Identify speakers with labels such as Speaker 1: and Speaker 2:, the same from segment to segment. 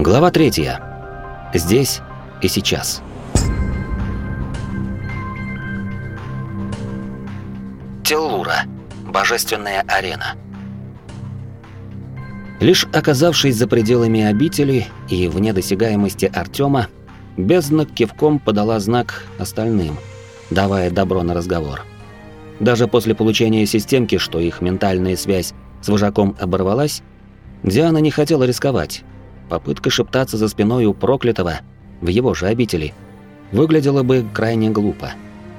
Speaker 1: Глава третья. Здесь и сейчас. Теллура. Божественная арена. Лишь оказавшись за пределами обители и вне досягаемости Артема, бездна кивком подала знак остальным, давая добро на разговор. Даже после получения системки, что их ментальная связь с вожаком оборвалась, Диана не хотела рисковать. Попытка шептаться за спиной у проклятого в его же обители выглядела бы крайне глупо.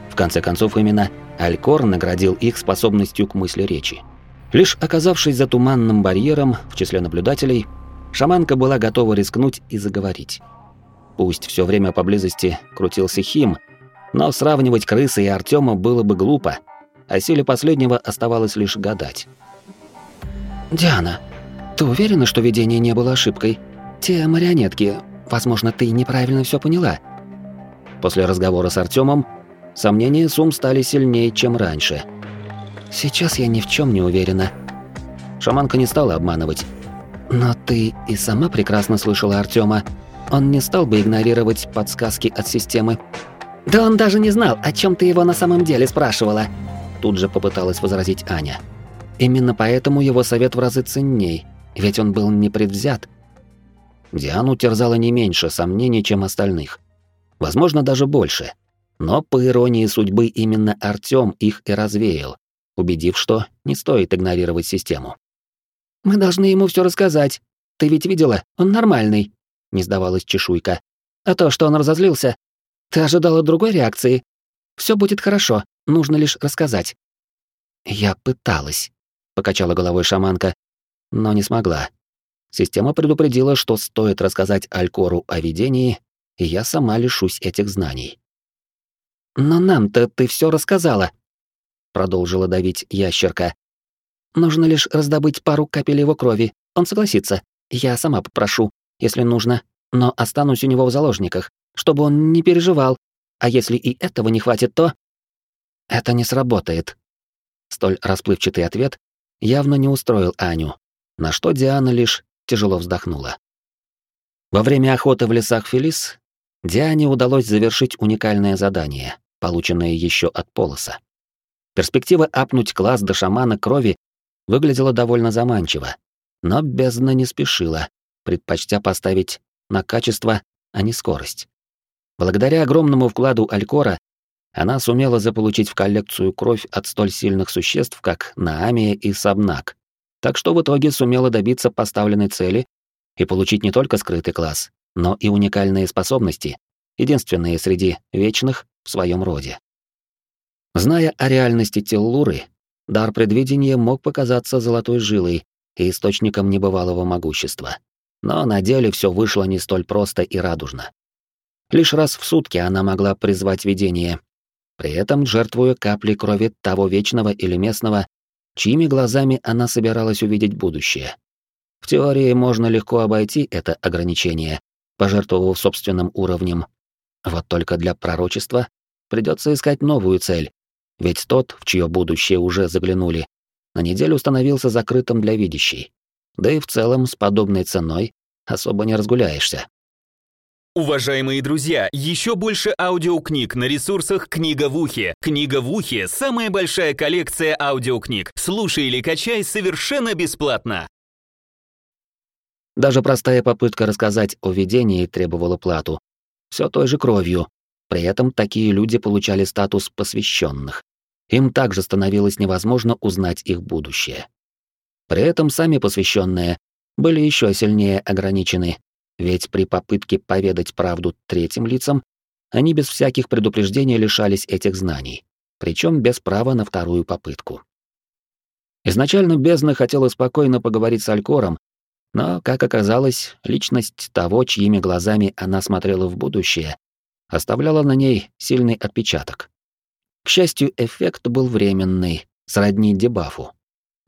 Speaker 1: В конце концов, именно Алькор наградил их способностью к мысли речи. Лишь оказавшись за туманным барьером в числе наблюдателей, шаманка была готова рискнуть и заговорить. Пусть все время поблизости крутился Хим, но сравнивать крысы и Артема было бы глупо, о силе последнего оставалось лишь гадать.
Speaker 2: «Диана, ты уверена, что видение не было ошибкой? Те марионетки, возможно, ты неправильно все поняла?»
Speaker 1: После разговора с Артемом сомнения Сум стали сильнее, чем раньше.
Speaker 2: «Сейчас я ни в чем не уверена».
Speaker 1: Шаманка не стала обманывать.
Speaker 2: «Но ты и сама прекрасно слышала Артема. Он не стал бы игнорировать подсказки от системы». «Да он даже не знал, о чем ты его на самом деле спрашивала», Тут же попыталась возразить Аня. Именно поэтому его совет в разы ценней, ведь он был непредвзят.
Speaker 1: Диану терзало не меньше сомнений, чем остальных. Возможно, даже больше. Но, по иронии судьбы, именно Артём их и развеял, убедив, что не стоит игнорировать систему.
Speaker 2: «Мы должны ему все рассказать. Ты ведь видела, он нормальный», — не сдавалась чешуйка. «А то, что он разозлился, ты ожидала другой реакции. Все будет хорошо, нужно лишь рассказать».
Speaker 1: «Я пыталась», — покачала головой шаманка, но не смогла. Система предупредила, что стоит рассказать Алькору о видении, и я сама лишусь этих знаний.
Speaker 2: «Но нам-то ты все рассказала», — продолжила давить ящерка. «Нужно лишь раздобыть пару капель его крови. Он согласится. Я сама попрошу, если нужно, но останусь у него в заложниках, чтобы он не переживал. А если и этого не хватит, то...»
Speaker 1: «Это не сработает». Столь расплывчатый ответ явно не устроил Аню, на что Диана лишь тяжело вздохнула. Во время охоты в лесах Фелис Диане удалось завершить уникальное задание, полученное еще от Полоса. Перспектива апнуть класс до шамана крови выглядела довольно заманчиво, но бездна не спешила, предпочтя поставить на качество, а не скорость. Благодаря огромному вкладу Алькора она сумела заполучить в коллекцию кровь от столь сильных существ, как Наамия и Сабнак, так что в итоге сумела добиться поставленной цели и получить не только скрытый класс, но и уникальные способности, единственные среди вечных в своем роде. Зная о реальности Теллуры, дар предвидения мог показаться золотой жилой и источником небывалого могущества. Но на деле все вышло не столь просто и радужно. Лишь раз в сутки она могла призвать видение, при этом жертвуя капли крови того вечного или местного, чьими глазами она собиралась увидеть будущее. В теории можно легко обойти это ограничение, пожертвовав собственным уровнем. Вот только для пророчества придется искать новую цель, ведь тот, в чье будущее уже заглянули, на неделю становился закрытым для видящей. Да и в целом с подобной ценой особо не разгуляешься.
Speaker 3: Уважаемые друзья, еще больше аудиокниг на ресурсах «Книга в ухе». «Книга в ухе» — самая большая коллекция аудиокниг. Слушай или качай совершенно бесплатно.
Speaker 1: Даже простая попытка рассказать о видении требовала плату. Все той же кровью. При этом такие люди получали статус посвященных. Им также становилось невозможно узнать их будущее. При этом сами посвященные были еще сильнее ограничены ведь при попытке поведать правду третьим лицам они без всяких предупреждений лишались этих знаний, причем без права на вторую попытку. Изначально бездна хотела спокойно поговорить с Алькором, но, как оказалось, личность того, чьими глазами она смотрела в будущее, оставляла на ней сильный отпечаток. К счастью, эффект был временный, сродни дебафу.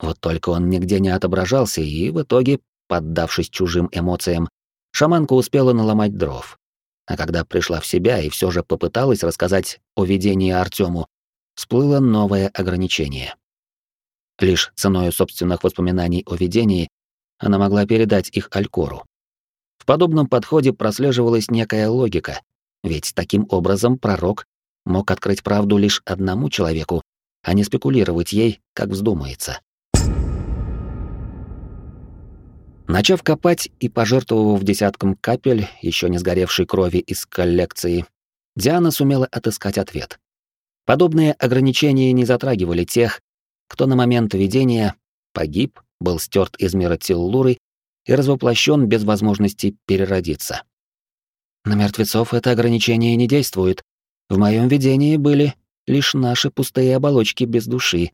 Speaker 1: Вот только он нигде не отображался, и в итоге, поддавшись чужим эмоциям, шаманка успела наломать дров. А когда пришла в себя и все же попыталась рассказать о видении Артему, всплыло новое ограничение. Лишь ценой собственных воспоминаний о видении она могла передать их Алькору. В подобном подходе прослеживалась некая логика, ведь таким образом пророк мог открыть правду лишь одному человеку, а не спекулировать ей, как вздумается. Начав копать и пожертвовав десятком капель еще не сгоревшей крови из коллекции, Диана сумела отыскать ответ. Подобные ограничения не затрагивали тех, кто на момент видения погиб, был стерт из мира Тиллуры и развоплощен без возможности переродиться. На мертвецов это ограничение не действует. В моем видении были лишь наши пустые оболочки без души.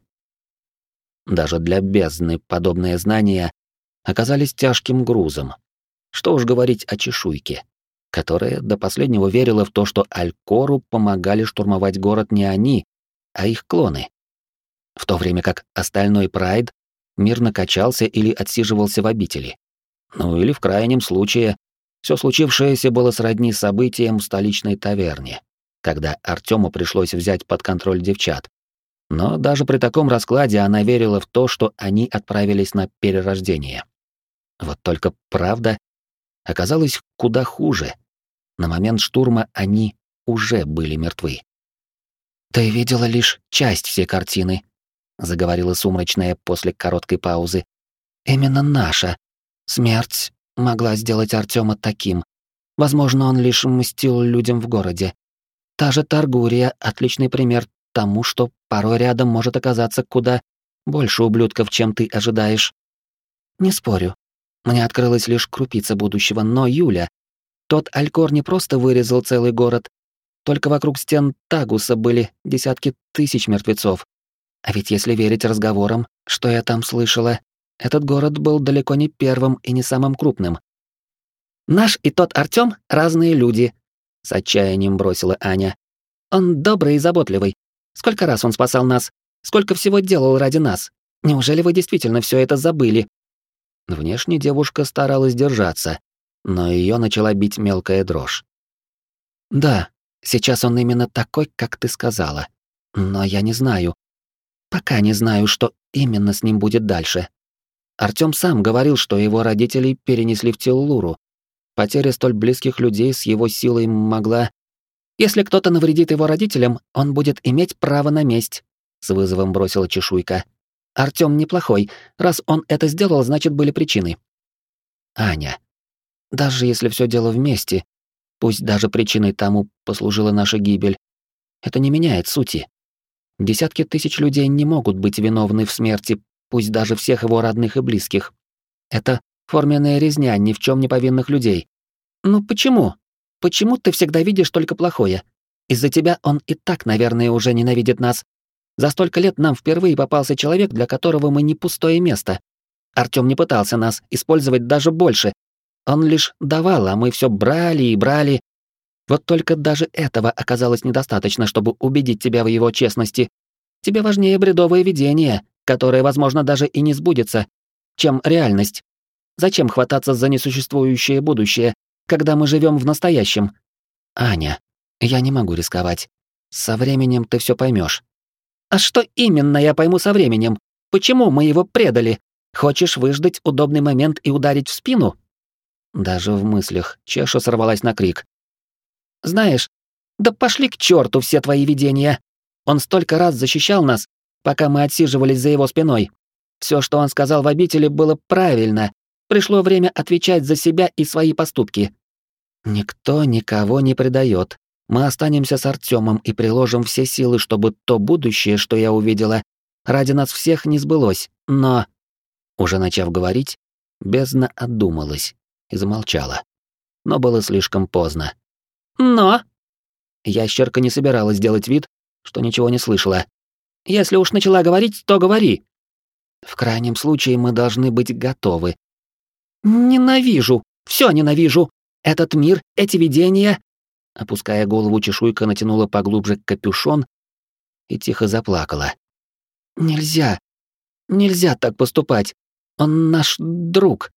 Speaker 1: Даже для бездны подобные знания оказались тяжким грузом. Что уж говорить о чешуйке, которая до последнего верила в то, что Алькору помогали штурмовать город не они, а их клоны. В то время как остальной Прайд мирно качался или отсиживался в обители. Ну или в крайнем случае, все случившееся было сродни событиям в столичной таверне, когда Артему пришлось взять под контроль девчат. Но даже при таком раскладе она верила в то, что они отправились на перерождение. Вот только правда оказалась куда хуже. На момент штурма они уже были мертвы. «Ты видела лишь часть всей картины», — заговорила сумрачная после короткой паузы. «Именно наша. Смерть могла сделать Артема таким. Возможно, он лишь мстил людям в городе. Та же Таргурия — отличный пример тому, что порой рядом может оказаться куда больше ублюдков, чем ты ожидаешь. Не спорю, мне открылась лишь крупица будущего, но Юля... Тот Алькор не просто вырезал целый город. Только вокруг стен Тагуса были десятки тысяч мертвецов. А ведь если верить разговорам, что я там слышала, этот город был далеко не первым и не самым крупным. «Наш и тот Артём — разные люди», — с отчаянием бросила Аня. «Он добрый и заботливый. Сколько раз он спасал нас, сколько всего делал ради нас. Неужели вы действительно все это забыли?» Внешне девушка старалась держаться, но ее начала бить мелкая дрожь. «Да, сейчас он именно такой, как ты сказала. Но я не знаю. Пока не знаю, что именно с ним будет дальше. Артём сам говорил, что его родители перенесли в Теллуру. Потеря столь близких людей с его силой могла... Если кто-то навредит его родителям, он будет иметь право на месть», — с вызовом бросила чешуйка. Артём неплохой. Раз он это сделал, значит, были причины. Аня. Даже если все дело вместе, пусть даже причиной тому послужила наша гибель, это не меняет сути. Десятки тысяч людей не могут быть виновны в смерти, пусть даже всех его родных и близких. Это форменная резня ни в чем не повинных людей. Ну почему? Почему ты всегда видишь только плохое? Из-за тебя он и так, наверное, уже ненавидит нас, за столько лет нам впервые попался человек, для которого мы не пустое место. Артём не пытался нас использовать даже больше. Он лишь давал, а мы все брали и брали. Вот только даже этого оказалось недостаточно, чтобы убедить тебя в его честности. Тебе важнее бредовое видение, которое, возможно, даже и не сбудется, чем реальность. Зачем хвататься за несуществующее будущее, когда мы живем в настоящем? Аня, я не могу рисковать. Со временем ты все поймешь. А что именно я пойму со временем? Почему мы его предали? Хочешь выждать удобный момент и ударить в спину? Даже в мыслях Чеша сорвалась на крик. Знаешь, да пошли к черту все твои видения. Он столько раз защищал нас, пока мы отсиживались за его спиной. Все, что он сказал в обители, было правильно. Пришло время отвечать за себя и свои поступки. Никто никого не предает, мы останемся с Артемом и приложим все силы, чтобы то будущее, что я увидела, ради нас всех не сбылось. Но...» Уже начав говорить, бездна отдумалась и замолчала. Но было слишком поздно. «Но...» Ящерка не собиралась делать вид, что ничего не слышала. «Если уж начала говорить, то говори». «В крайнем случае мы должны быть готовы». «Ненавижу! Все ненавижу! Этот мир, эти видения, Опуская голову, чешуйка натянула поглубже капюшон и тихо заплакала. «Нельзя! Нельзя так поступать! Он наш друг!»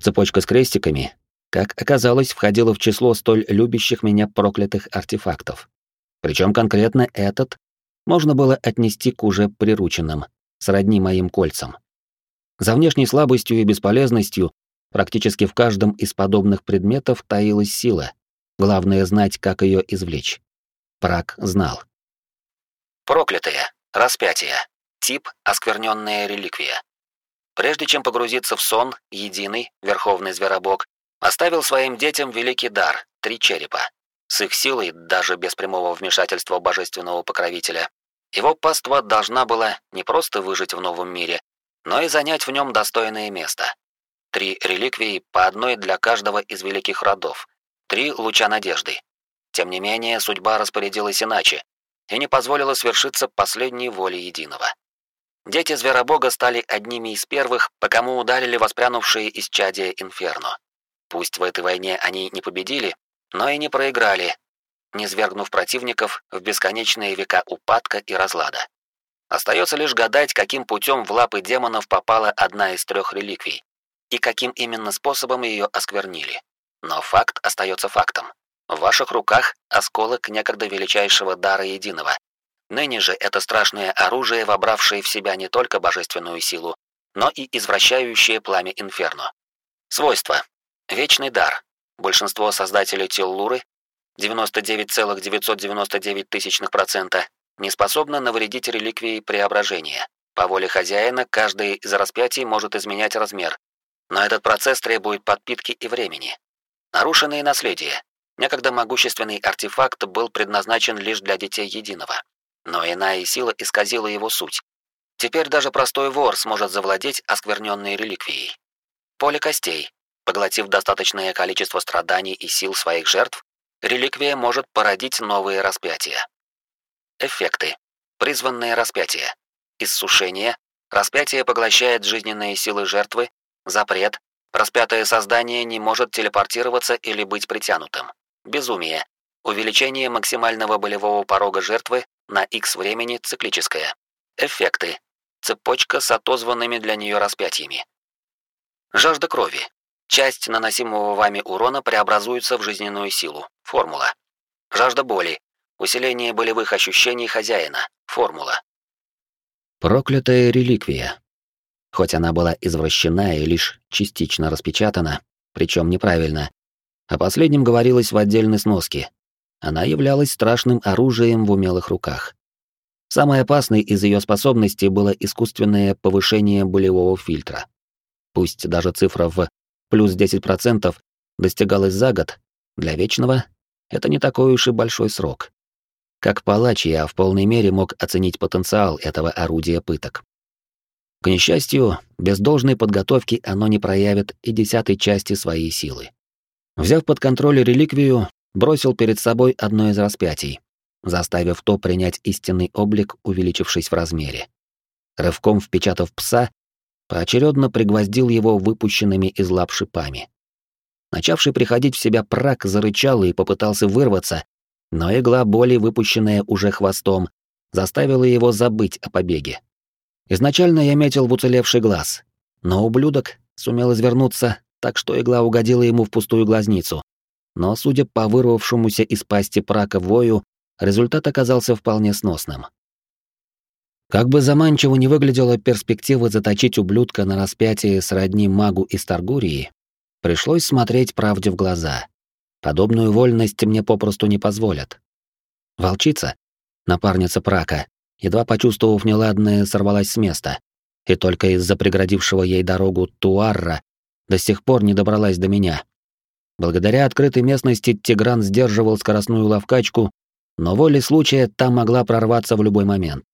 Speaker 1: Цепочка с крестиками, как оказалось, входила в число столь любящих меня проклятых артефактов. Причем конкретно этот можно было отнести к уже прирученным, сродни моим кольцам. За внешней слабостью и бесполезностью практически в каждом из подобных предметов таилась сила. Главное знать, как ее извлечь. Прак знал.
Speaker 2: Проклятые. Распятие. Тип — оскверненная реликвия. Прежде чем погрузиться в сон, единый, верховный зверобог, оставил своим детям великий дар — три черепа. С их силой, даже без прямого вмешательства божественного покровителя, его паства должна была не просто выжить в новом мире, но и занять в нем достойное место. Три реликвии по одной для каждого из великих родов. Три луча надежды. Тем не менее, судьба распорядилась иначе и не позволила свершиться последней воле единого. Дети Зверобога стали одними из первых, по кому ударили воспрянувшие из чадия Инферно. Пусть в этой войне они не победили, но и не проиграли, не свергнув противников в бесконечные века упадка и разлада. Остается лишь гадать, каким путем в лапы демонов попала одна из трех реликвий, и каким именно способом ее осквернили. Но факт остается фактом. В ваших руках осколок некогда величайшего дара единого. Ныне же это страшное оружие, вобравшее в себя не только божественную силу, но и извращающее пламя инферно. Свойства. Вечный дар. Большинство создателей Теллуры 99,999% не способно навредить реликвии преображения. По воле хозяина каждый из распятий может изменять размер, но этот процесс требует подпитки и времени. Нарушенные наследие. Некогда могущественный артефакт был предназначен лишь для детей единого, но иная сила исказила его суть. Теперь даже простой вор сможет завладеть оскверненной реликвией. Поле костей. Поглотив достаточное количество страданий и сил своих жертв, реликвия может породить новые распятия. Эффекты. Призванные распятия. Иссушение. Распятие поглощает жизненные силы жертвы. Запрет. Распятое создание не может телепортироваться или быть притянутым. Безумие. Увеличение максимального болевого порога жертвы на X времени циклическое. Эффекты. Цепочка с отозванными для нее распятиями. Жажда крови. Часть наносимого вами урона преобразуется в жизненную силу. Формула. Жажда боли. Усиление болевых ощущений хозяина. Формула.
Speaker 1: Проклятая реликвия. Хоть она была извращена и лишь частично распечатана, причем неправильно, о последнем говорилось в отдельной сноске. Она являлась страшным оружием в умелых руках. Самой опасной из ее способностей было искусственное повышение болевого фильтра. Пусть даже цифра в плюс 10% достигалась за год, для вечного это не такой уж и большой срок. Как палач я в полной мере мог оценить потенциал этого орудия пыток. К несчастью, без должной подготовки оно не проявит и десятой части своей силы. Взяв под контроль реликвию, бросил перед собой одно из распятий, заставив то принять истинный облик, увеличившись в размере. Рывком впечатав пса, поочередно пригвоздил его выпущенными из лап шипами. Начавший приходить в себя прак зарычал и попытался вырваться, но игла боли, выпущенная уже хвостом, заставила его забыть о побеге. Изначально я метил в уцелевший глаз, но ублюдок сумел извернуться, так что игла угодила ему в пустую глазницу. Но, судя по вырвавшемуся из пасти прака вою, результат оказался вполне сносным. Как бы заманчиво не выглядела перспектива заточить ублюдка на распятие сродни магу из Таргурии, Пришлось смотреть правде в глаза. Подобную вольность мне попросту не позволят. Волчица, напарница Прака, едва почувствовав неладное, сорвалась с места, и только из-за преградившего ей дорогу Туарра до сих пор не добралась до меня. Благодаря открытой местности Тигран сдерживал скоростную ловкачку, но волей случая там могла прорваться в любой момент.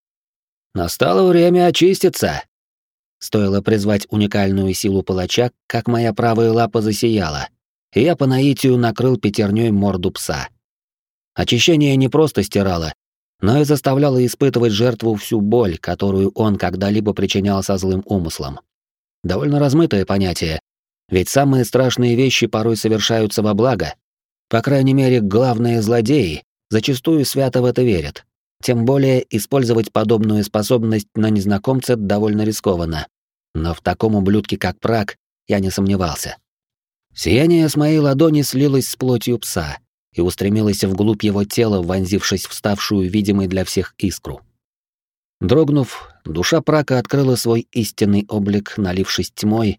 Speaker 1: «Настало время очиститься!» Стоило призвать уникальную силу палача, как моя правая лапа засияла, и я по наитию накрыл пятерней морду пса. Очищение не просто стирало, но и заставляло испытывать жертву всю боль, которую он когда-либо причинял со злым умыслом. Довольно размытое понятие, ведь самые страшные вещи порой совершаются во благо. По крайней мере, главные злодеи зачастую свято в это верят. Тем более использовать подобную способность на незнакомца довольно рискованно. Но в таком ублюдке, как Прак, я не сомневался. Сияние с моей ладони слилось с плотью пса и устремилось вглубь его тела, вонзившись в ставшую видимой для всех искру. Дрогнув, душа прака открыла свой истинный облик, налившись тьмой,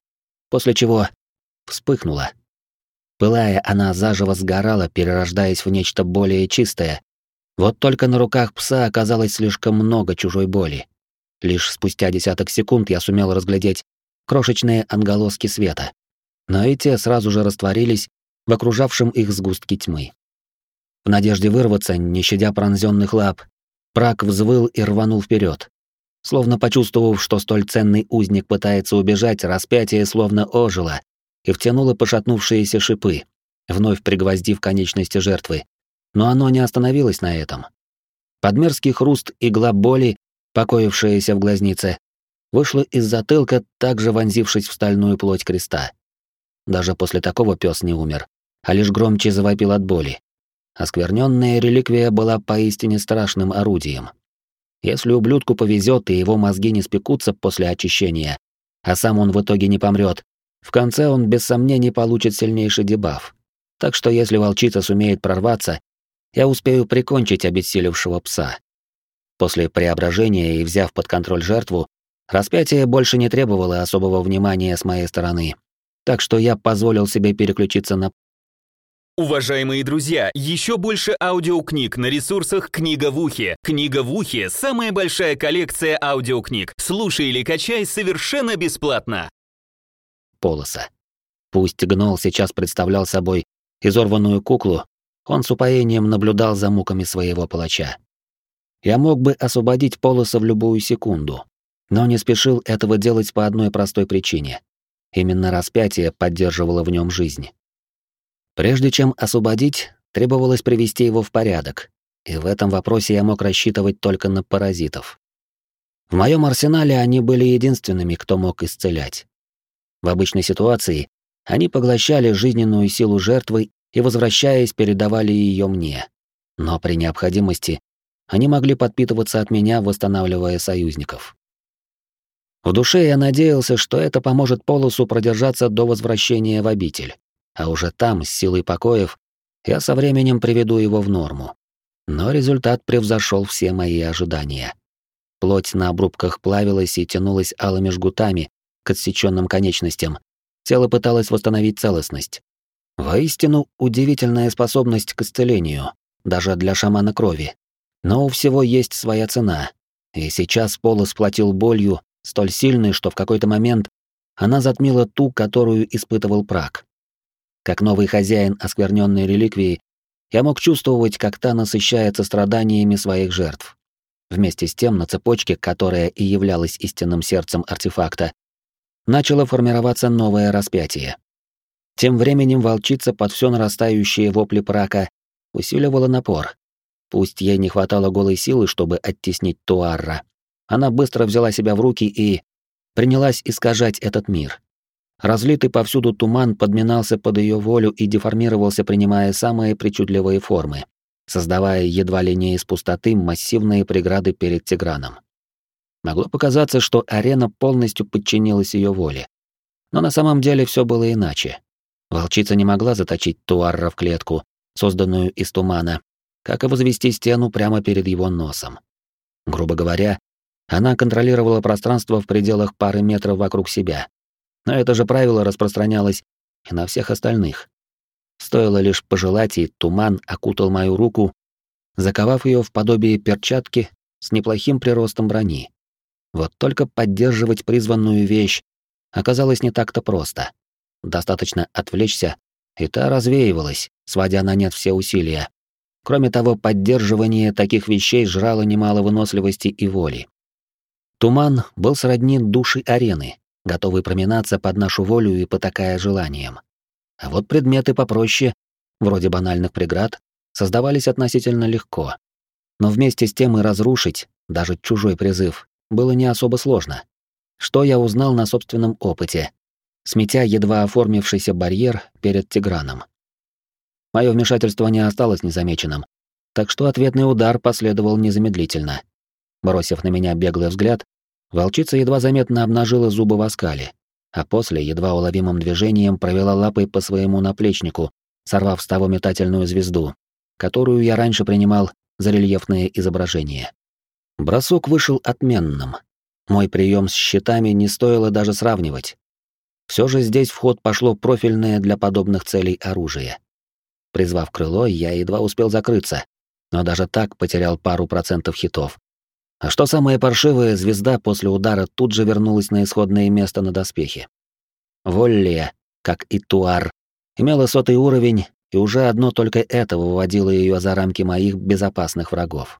Speaker 1: после чего вспыхнула. Пылая, она заживо сгорала, перерождаясь в нечто более чистое. Вот только на руках пса оказалось слишком много чужой боли. Лишь спустя десяток секунд я сумел разглядеть крошечные анголоски света. Но и те сразу же растворились в окружавшем их сгустке тьмы. В надежде вырваться, не щадя пронзенных лап, Прак взвыл и рванул вперед. Словно почувствовав, что столь ценный узник пытается убежать, распятие словно ожило и втянуло пошатнувшиеся шипы, вновь пригвоздив конечности жертвы. Но оно не остановилось на этом. Подмерзкий хруст игла боли, покоившаяся в глазнице, вышла из затылка, также вонзившись в стальную плоть креста. Даже после такого пес не умер, а лишь громче завопил от боли. Оскверненная реликвия была поистине страшным орудием. Если ублюдку повезет и его мозги не спекутся после очищения, а сам он в итоге не помрет, в конце он без сомнений получит сильнейший дебаф. Так что если волчица сумеет прорваться, я успею прикончить обессилевшего пса. После преображения и взяв под контроль жертву, распятие больше не требовало особого внимания с моей стороны. Так что я позволил себе переключиться на
Speaker 3: Уважаемые друзья, еще больше аудиокниг на ресурсах «Книга в ухе». «Книга в ухе» — самая большая коллекция аудиокниг. Слушай или качай совершенно бесплатно.
Speaker 1: Полоса. Пусть Гнол сейчас представлял собой изорванную куклу, он с упоением наблюдал за муками своего палача. Я мог бы освободить Полоса в любую секунду, но не спешил этого делать по одной простой причине. Именно распятие поддерживало в нем жизнь. Прежде чем освободить, требовалось привести его в порядок, и в этом вопросе я мог рассчитывать только на паразитов. В моем арсенале они были единственными, кто мог исцелять. В обычной ситуации они поглощали жизненную силу жертвы и, возвращаясь, передавали ее мне. Но при необходимости они могли подпитываться от меня, восстанавливая союзников. В душе я надеялся, что это поможет Полосу продержаться до возвращения в обитель а уже там, с силой покоев, я со временем приведу его в норму. Но результат превзошел все мои ожидания. Плоть на обрубках плавилась и тянулась алыми жгутами к отсеченным конечностям. Тело пыталось восстановить целостность. Воистину, удивительная способность к исцелению, даже для шамана крови. Но у всего есть своя цена. И сейчас Полос сплотил болью, столь сильной, что в какой-то момент она затмила ту, которую испытывал Прак. Как новый хозяин оскверненной реликвии, я мог чувствовать, как та насыщается страданиями своих жертв. Вместе с тем на цепочке, которая и являлась истинным сердцем артефакта, начало формироваться новое распятие. Тем временем волчица под все нарастающие вопли прака усиливала напор. Пусть ей не хватало голой силы, чтобы оттеснить Туарра, она быстро взяла себя в руки и принялась искажать этот мир. Разлитый повсюду туман подминался под ее волю и деформировался, принимая самые причудливые формы, создавая едва ли не из пустоты массивные преграды перед Тиграном. Могло показаться, что арена полностью подчинилась ее воле. Но на самом деле все было иначе. Волчица не могла заточить Туарра в клетку, созданную из тумана, как и возвести стену прямо перед его носом. Грубо говоря, она контролировала пространство в пределах пары метров вокруг себя, но это же правило распространялось и на всех остальных. Стоило лишь пожелать, и туман окутал мою руку, заковав ее в подобие перчатки с неплохим приростом брони. Вот только поддерживать призванную вещь оказалось не так-то просто. Достаточно отвлечься, и та развеивалась, сводя на нет все усилия. Кроме того, поддерживание таких вещей жрало немало выносливости и воли. Туман был сродни души арены, готовый проминаться под нашу волю и потакая желанием. А вот предметы попроще, вроде банальных преград, создавались относительно легко. Но вместе с тем и разрушить, даже чужой призыв, было не особо сложно. Что я узнал на собственном опыте, сметя едва оформившийся барьер перед Тиграном. Мое вмешательство не осталось незамеченным, так что ответный удар последовал незамедлительно. Бросив на меня беглый взгляд, Волчица едва заметно обнажила зубы в оскале, а после едва уловимым движением провела лапой по своему наплечнику, сорвав с того метательную звезду, которую я раньше принимал за рельефное изображение. Бросок вышел отменным. Мой прием с щитами не стоило даже сравнивать. Все же здесь в ход пошло профильное для подобных целей оружие. Призвав крыло, я едва успел закрыться, но даже так потерял пару процентов хитов. А что самое паршивое, звезда после удара тут же вернулась на исходное место на доспехе. Воллия, как и Туар, имела сотый уровень, и уже одно только это выводило ее за рамки моих безопасных врагов.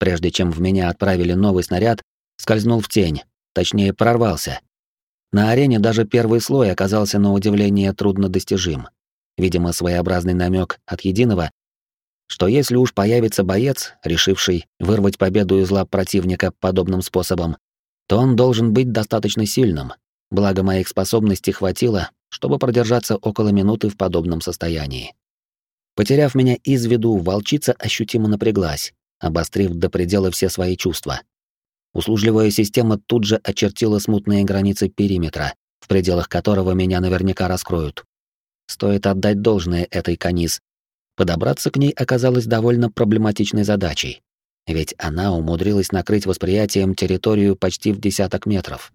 Speaker 1: Прежде чем в меня отправили новый снаряд, скользнул в тень, точнее прорвался. На арене даже первый слой оказался на удивление труднодостижим. Видимо, своеобразный намек от единого, что если уж появится боец, решивший вырвать победу из лап противника подобным способом, то он должен быть достаточно сильным. Благо моих способностей хватило, чтобы продержаться около минуты в подобном состоянии. Потеряв меня из виду, волчица ощутимо напряглась, обострив до предела все свои чувства. Услужливая система тут же очертила смутные границы периметра, в пределах которого меня наверняка раскроют. Стоит отдать должное этой канис. Подобраться к ней оказалось довольно проблематичной задачей, ведь она умудрилась накрыть восприятием территорию почти в десяток метров.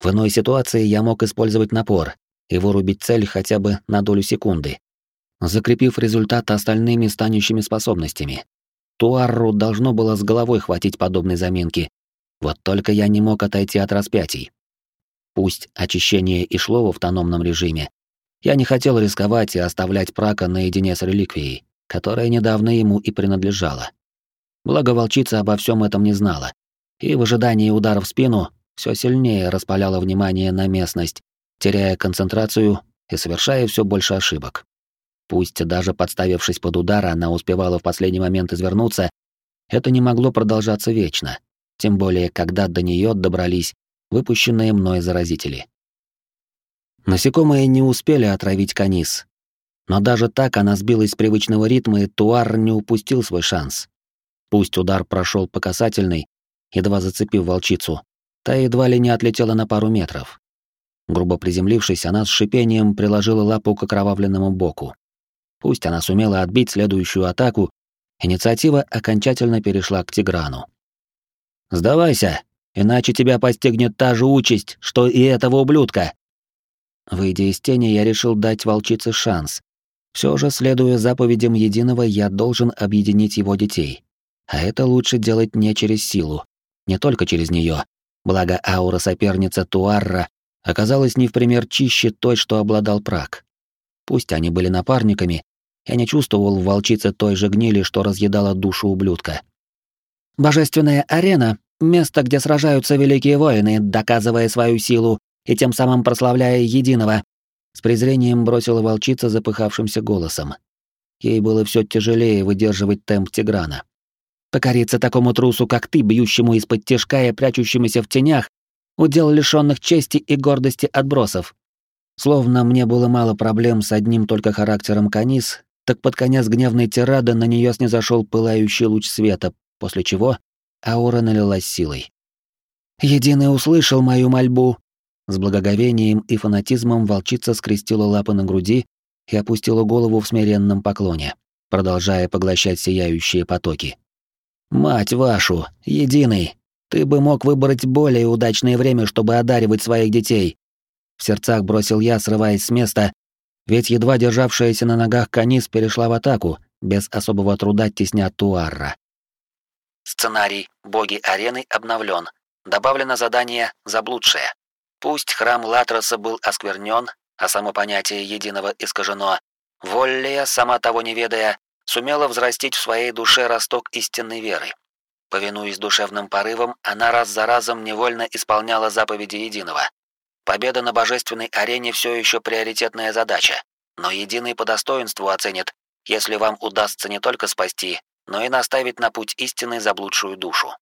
Speaker 1: В иной ситуации я мог использовать напор и вырубить цель хотя бы на долю секунды, закрепив результат остальными станущими способностями, Туарру должно было с головой хватить подобной заминки. Вот только я не мог отойти от распятий. Пусть очищение и шло в автономном режиме, я не хотел рисковать и оставлять Прака наедине с реликвией, которая недавно ему и принадлежала. Благо волчица обо всем этом не знала, и в ожидании удара в спину все сильнее распаляла внимание на местность, теряя концентрацию и совершая все больше ошибок. Пусть даже подставившись под удар, она успевала в последний момент извернуться, это не могло продолжаться вечно, тем более когда до нее добрались выпущенные мной заразители. Насекомые не успели отравить канис, но даже так она сбилась с привычного ритма, и Туар не упустил свой шанс. Пусть удар прошел по касательной, едва зацепив волчицу, та едва ли не отлетела на пару метров. Грубо приземлившись, она с шипением приложила лапу к окровавленному боку. Пусть она сумела отбить следующую атаку, инициатива окончательно перешла к Тиграну. «Сдавайся, иначе тебя постигнет та же участь, что и этого ублюдка!» Выйдя из тени, я решил дать волчице шанс. Все же, следуя заповедям Единого, я должен объединить его детей. А это лучше делать не через силу, не только через нее. Благо аура соперница Туарра оказалась не в пример чище той, что обладал Прак. Пусть они были напарниками, я не чувствовал в волчице той же гнили, что разъедала душу ублюдка. «Божественная арена — место, где сражаются великие воины, доказывая свою силу и тем самым прославляя единого», — с презрением бросила волчица запыхавшимся голосом. Ей было все тяжелее выдерживать темп Тиграна. «Покориться такому трусу, как ты, бьющему из-под тяжка и прячущемуся в тенях, удел лишенных чести и гордости отбросов. Словно мне было мало проблем с одним только характером Канис, так под конец гневной тирады на нее снизошел пылающий луч света, после чего аура налилась силой. «Единый услышал мою мольбу!» С благоговением и фанатизмом волчица скрестила лапы на груди и опустила голову в смиренном поклоне, продолжая поглощать сияющие потоки. «Мать вашу, единый! Ты бы мог выбрать более удачное время, чтобы одаривать своих детей!» В сердцах бросил я, срываясь с места ведь едва державшаяся на ногах Канис перешла в атаку, без особого труда тесня Туарра. Сценарий «Боги арены» обновлен. Добавлено задание «Заблудшее». Пусть храм Латроса был осквернен, а само понятие единого искажено, Воллия, сама того не ведая, сумела взрастить в своей душе росток истинной веры. Повинуясь душевным порывам, она раз за разом невольно исполняла заповеди единого. Победа на божественной арене все еще приоритетная задача, но единый по достоинству оценит, если вам удастся не только спасти, но и наставить на путь истины заблудшую душу.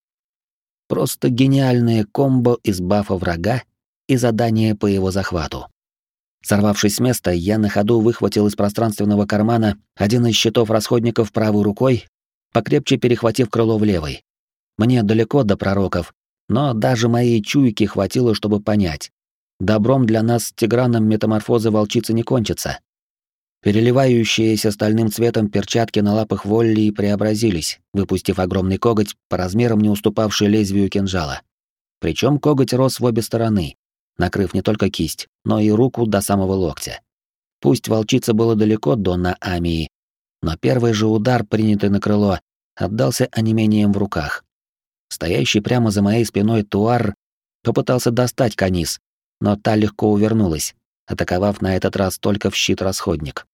Speaker 1: Просто гениальное комбо из бафа врага и задание по его захвату. Сорвавшись с места, я на ходу выхватил из пространственного кармана один из щитов расходников правой рукой, покрепче перехватив крыло в левой. Мне далеко до пророков, но даже моей чуйки хватило, чтобы понять. Добром для нас с Тиграном метаморфозы волчицы не кончится. Переливающиеся стальным цветом перчатки на лапах Волли преобразились, выпустив огромный коготь, по размерам не уступавший лезвию кинжала. Причем коготь рос в обе стороны, накрыв не только кисть, но и руку до самого локтя. Пусть волчица была далеко до Наамии, но первый же удар, принятый на крыло, отдался онемением в руках. Стоящий прямо за моей спиной Туар попытался достать Канис, но та легко увернулась, атаковав на этот раз только в щит расходник.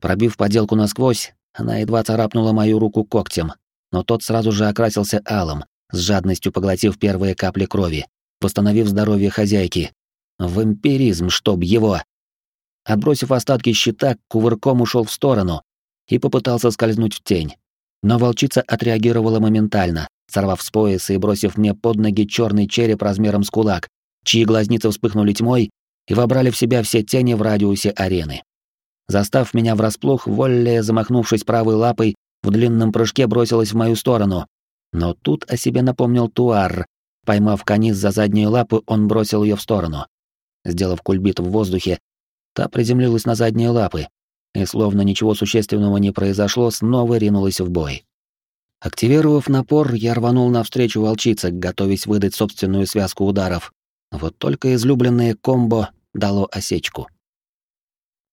Speaker 1: Пробив поделку насквозь, она едва царапнула мою руку когтем, но тот сразу же окрасился алым, с жадностью поглотив первые капли крови, восстановив здоровье хозяйки. Вампиризм, чтоб его! Отбросив остатки щита, кувырком ушел в сторону и попытался скользнуть в тень. Но волчица отреагировала моментально, сорвав с пояса и бросив мне под ноги черный череп размером с кулак, чьи глазницы вспыхнули тьмой и вобрали в себя все тени в радиусе арены. Застав меня врасплох, Волле, замахнувшись правой лапой, в длинном прыжке бросилась в мою сторону. Но тут о себе напомнил Туар. Поймав канис за заднюю лапу, он бросил ее в сторону. Сделав кульбит в воздухе, та приземлилась на задние лапы, и словно ничего существенного не произошло, снова ринулась в бой. Активировав напор, я рванул навстречу волчице, готовясь выдать собственную связку ударов. Вот только излюбленное комбо дало осечку.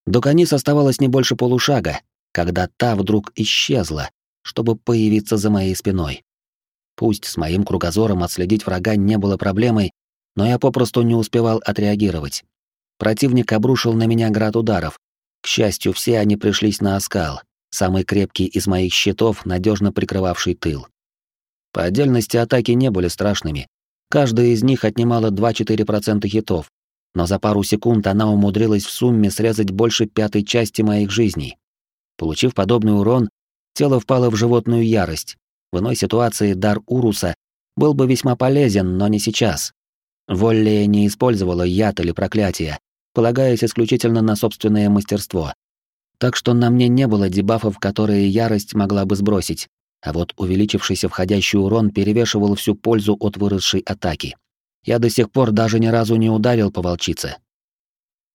Speaker 1: До Канис оставалось не больше полушага, когда та вдруг исчезла, чтобы появиться за моей спиной. Пусть с моим кругозором отследить врага не было проблемой, но я попросту не успевал отреагировать. Противник обрушил на меня град ударов. К счастью, все они пришлись на оскал, самый крепкий из моих щитов, надежно прикрывавший тыл. По отдельности атаки не были страшными. Каждая из них отнимала 2-4% хитов, но за пару секунд она умудрилась в сумме срезать больше пятой части моих жизней. Получив подобный урон, тело впало в животную ярость. В иной ситуации дар Уруса был бы весьма полезен, но не сейчас. Воллия не использовала яд или проклятие, полагаясь исключительно на собственное мастерство. Так что на мне не было дебафов, которые ярость могла бы сбросить, а вот увеличившийся входящий урон перевешивал всю пользу от выросшей атаки. Я до сих пор даже ни разу не ударил по волчице.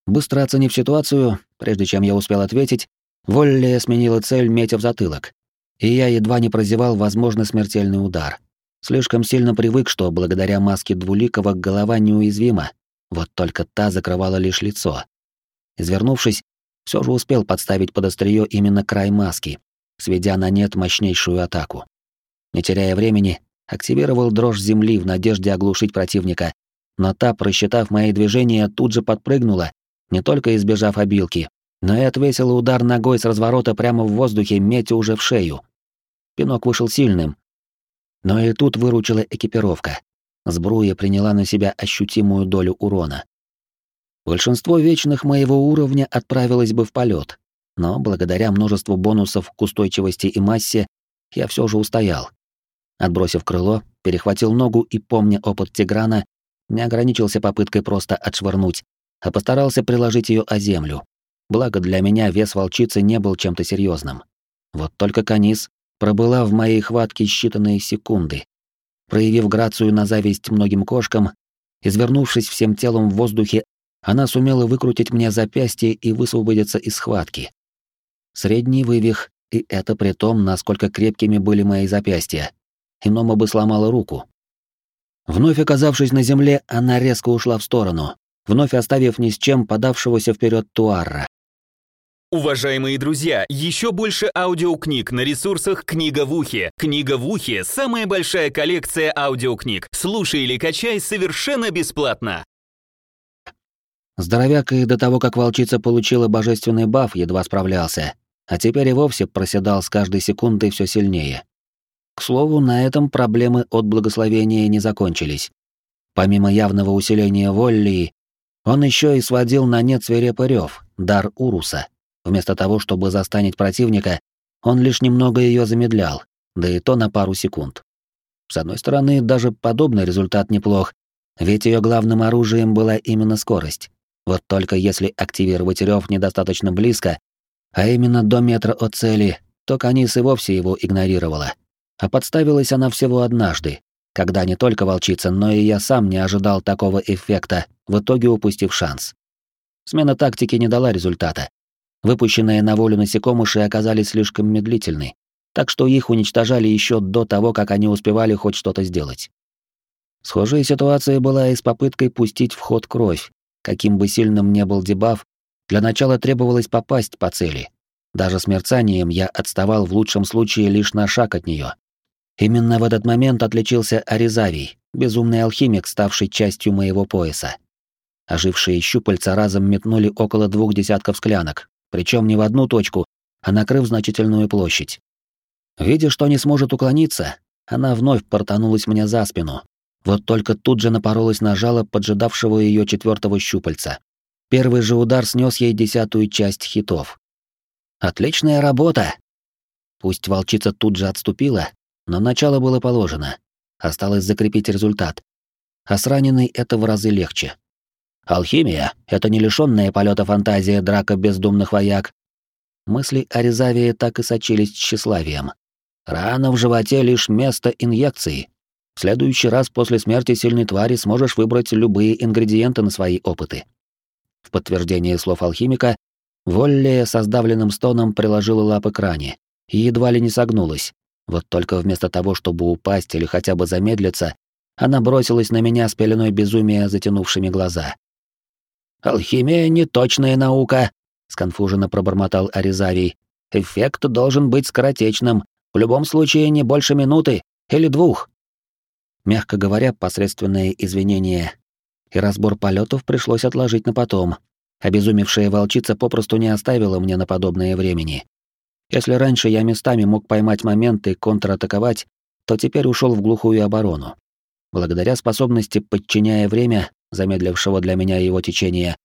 Speaker 1: Быстро оценив ситуацию, прежде чем я успел ответить, Воллия сменила цель, метя в затылок. И я едва не прозевал возможный смертельный удар. Слишком сильно привык, что благодаря маске Двуликова голова неуязвима, вот только та закрывала лишь лицо. Извернувшись, все же успел подставить под острие именно край маски, сведя на нет мощнейшую атаку. Не теряя времени, активировал дрожь земли в надежде оглушить противника, но та, просчитав мои движения, тут же подпрыгнула, не только избежав обилки, но и отвесила удар ногой с разворота прямо в воздухе, метя уже в шею. Пинок вышел сильным. Но и тут выручила экипировка. Сбруя приняла на себя ощутимую долю урона. Большинство вечных моего уровня отправилось бы в полет, но благодаря множеству бонусов к устойчивости и массе я все же устоял. Отбросив крыло, перехватил ногу и, помня опыт Тиграна, не ограничился попыткой просто отшвырнуть, а постарался приложить ее о землю. Благо для меня вес волчицы не был чем-то серьезным. Вот только Канис пробыла в моей хватке считанные секунды. Проявив грацию на зависть многим кошкам, извернувшись всем телом в воздухе, она сумела выкрутить мне запястье и высвободиться из схватки. Средний вывих, и это при том, насколько крепкими были мои запястья иному бы сломала руку. Вновь оказавшись на земле, она резко ушла в сторону, вновь оставив ни с чем подавшегося вперед Туарра.
Speaker 3: Уважаемые друзья, еще больше аудиокниг на ресурсах «Книга в ухе». «Книга в ухе» — самая большая коллекция аудиокниг. Слушай или качай совершенно бесплатно.
Speaker 1: Здоровяк и до того, как волчица получила божественный баф, едва справлялся, а теперь и вовсе проседал с каждой секундой все сильнее. К слову, на этом проблемы от благословения не закончились. Помимо явного усиления волли, он еще и сводил на нет свирепый рев, дар Уруса. Вместо того, чтобы застанить противника, он лишь немного ее замедлял, да и то на пару секунд. С одной стороны, даже подобный результат неплох, ведь ее главным оружием была именно скорость. Вот только если активировать рев недостаточно близко, а именно до метра от цели, то Канис и вовсе его игнорировала. А подставилась она всего однажды, когда не только волчица, но и я сам не ожидал такого эффекта, в итоге упустив шанс. Смена тактики не дала результата. Выпущенные на волю насекомыши оказались слишком медлительны, так что их уничтожали еще до того, как они успевали хоть что-то сделать. Схожая ситуация была и с попыткой пустить в ход кровь. Каким бы сильным ни был дебаф, для начала требовалось попасть по цели. Даже с мерцанием я отставал в лучшем случае лишь на шаг от нее. Именно в этот момент отличился Аризавий, безумный алхимик, ставший частью моего пояса. Ожившие щупальца разом метнули около двух десятков склянок, причем не в одну точку, а накрыв значительную площадь. Видя, что не сможет уклониться, она вновь портанулась мне за спину. Вот только тут же напоролась на жало поджидавшего ее четвертого щупальца. Первый же удар снес ей десятую часть хитов. Отличная работа! Пусть волчица тут же отступила, но начало было положено. Осталось закрепить результат. А с раненой это в разы легче. Алхимия — это не лишённая полета фантазия драка бездумных вояк. Мысли о Резавии так и сочились тщеславием. Рана в животе — лишь место инъекции. В следующий раз после смерти сильной твари сможешь выбрать любые ингредиенты на свои опыты. В подтверждение слов алхимика, Воллия со сдавленным стоном приложила лапы к ране и едва ли не согнулась. Вот только вместо того, чтобы упасть или хотя бы замедлиться, она бросилась на меня с пеленой безумия, затянувшими глаза. «Алхимия — неточная наука», — сконфуженно пробормотал Аризавий. «Эффект должен быть скоротечным, в любом случае не больше минуты или двух». Мягко говоря, посредственные извинения и разбор полетов пришлось отложить на потом. Обезумевшая волчица попросту не оставила мне на подобное времени. Если раньше я местами мог поймать момент и контратаковать, то теперь ушел в глухую оборону. Благодаря способности, подчиняя время, замедлившего для меня его течение,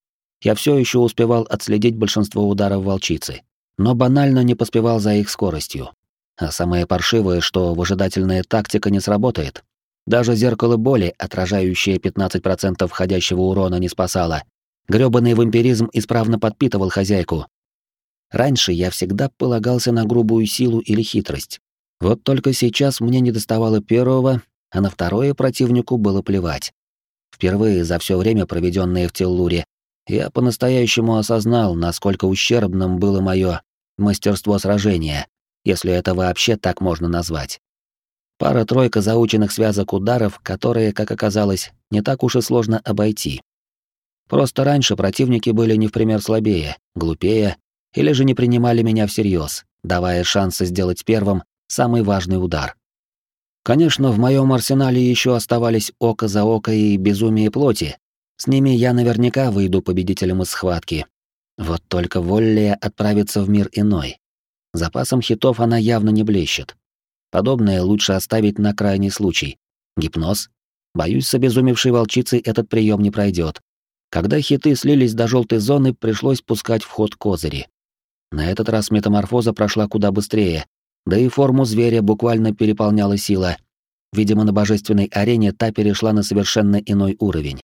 Speaker 1: я все еще успевал отследить большинство ударов волчицы, но банально не поспевал за их скоростью. А самое паршивое, что выжидательная тактика не сработает. Даже зеркало боли, отражающее 15% входящего урона, не спасало. Грёбаный вампиризм исправно подпитывал хозяйку. Раньше я всегда полагался на грубую силу или хитрость. Вот только сейчас мне не доставало первого, а на второе противнику было плевать. Впервые за все время, проведенное в Теллуре, я по-настоящему осознал, насколько ущербным было мое мастерство сражения, если это вообще так можно назвать. Пара-тройка заученных связок ударов, которые, как оказалось, не так уж и сложно обойти. Просто раньше противники были не в пример слабее, глупее или же не принимали меня всерьез, давая шансы сделать первым самый важный удар. Конечно, в моем арсенале еще оставались око за око и безумие плоти. С ними я наверняка выйду победителем из схватки. Вот только Воллия отправится в мир иной. Запасом хитов она явно не блещет. Подобное лучше оставить на крайний случай. Гипноз? Боюсь, с обезумевшей волчицей этот прием не пройдет. Когда хиты слились до желтой зоны, пришлось пускать в ход козыри. На этот раз метаморфоза прошла куда быстрее, да и форму зверя буквально переполняла сила. Видимо, на божественной арене та перешла на совершенно иной уровень.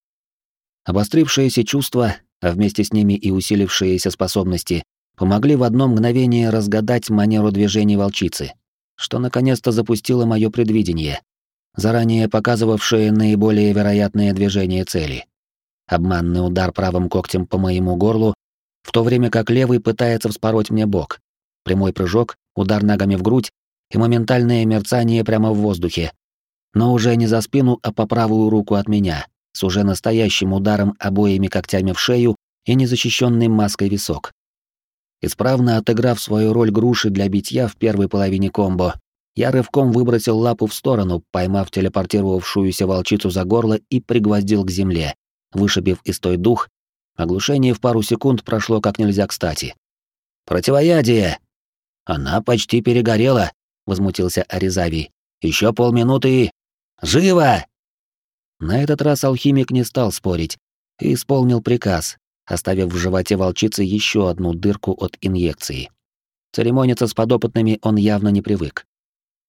Speaker 1: Обострившиеся чувства, а вместе с ними и усилившиеся способности, помогли в одно мгновение разгадать манеру движений волчицы, что наконец-то запустило мое предвидение, заранее показывавшее наиболее вероятные движения цели. Обманный удар правым когтем по моему горлу, в то время как левый пытается вспороть мне бок. Прямой прыжок, удар ногами в грудь и моментальное мерцание прямо в воздухе. Но уже не за спину, а по правую руку от меня, с уже настоящим ударом обоими когтями в шею и незащищенной маской висок. Исправно отыграв свою роль груши для битья в первой половине комбо, я рывком выбросил лапу в сторону, поймав телепортировавшуюся волчицу за горло и пригвоздил к земле, вышибив из той дух. Оглушение в пару секунд прошло как нельзя кстати. «Противоядие!» Она почти перегорела, возмутился Аризавий. Еще полминуты и... Живо! На этот раз алхимик не стал спорить и исполнил приказ, оставив в животе волчицы еще одну дырку от инъекции. Церемониться с подопытными он явно не привык.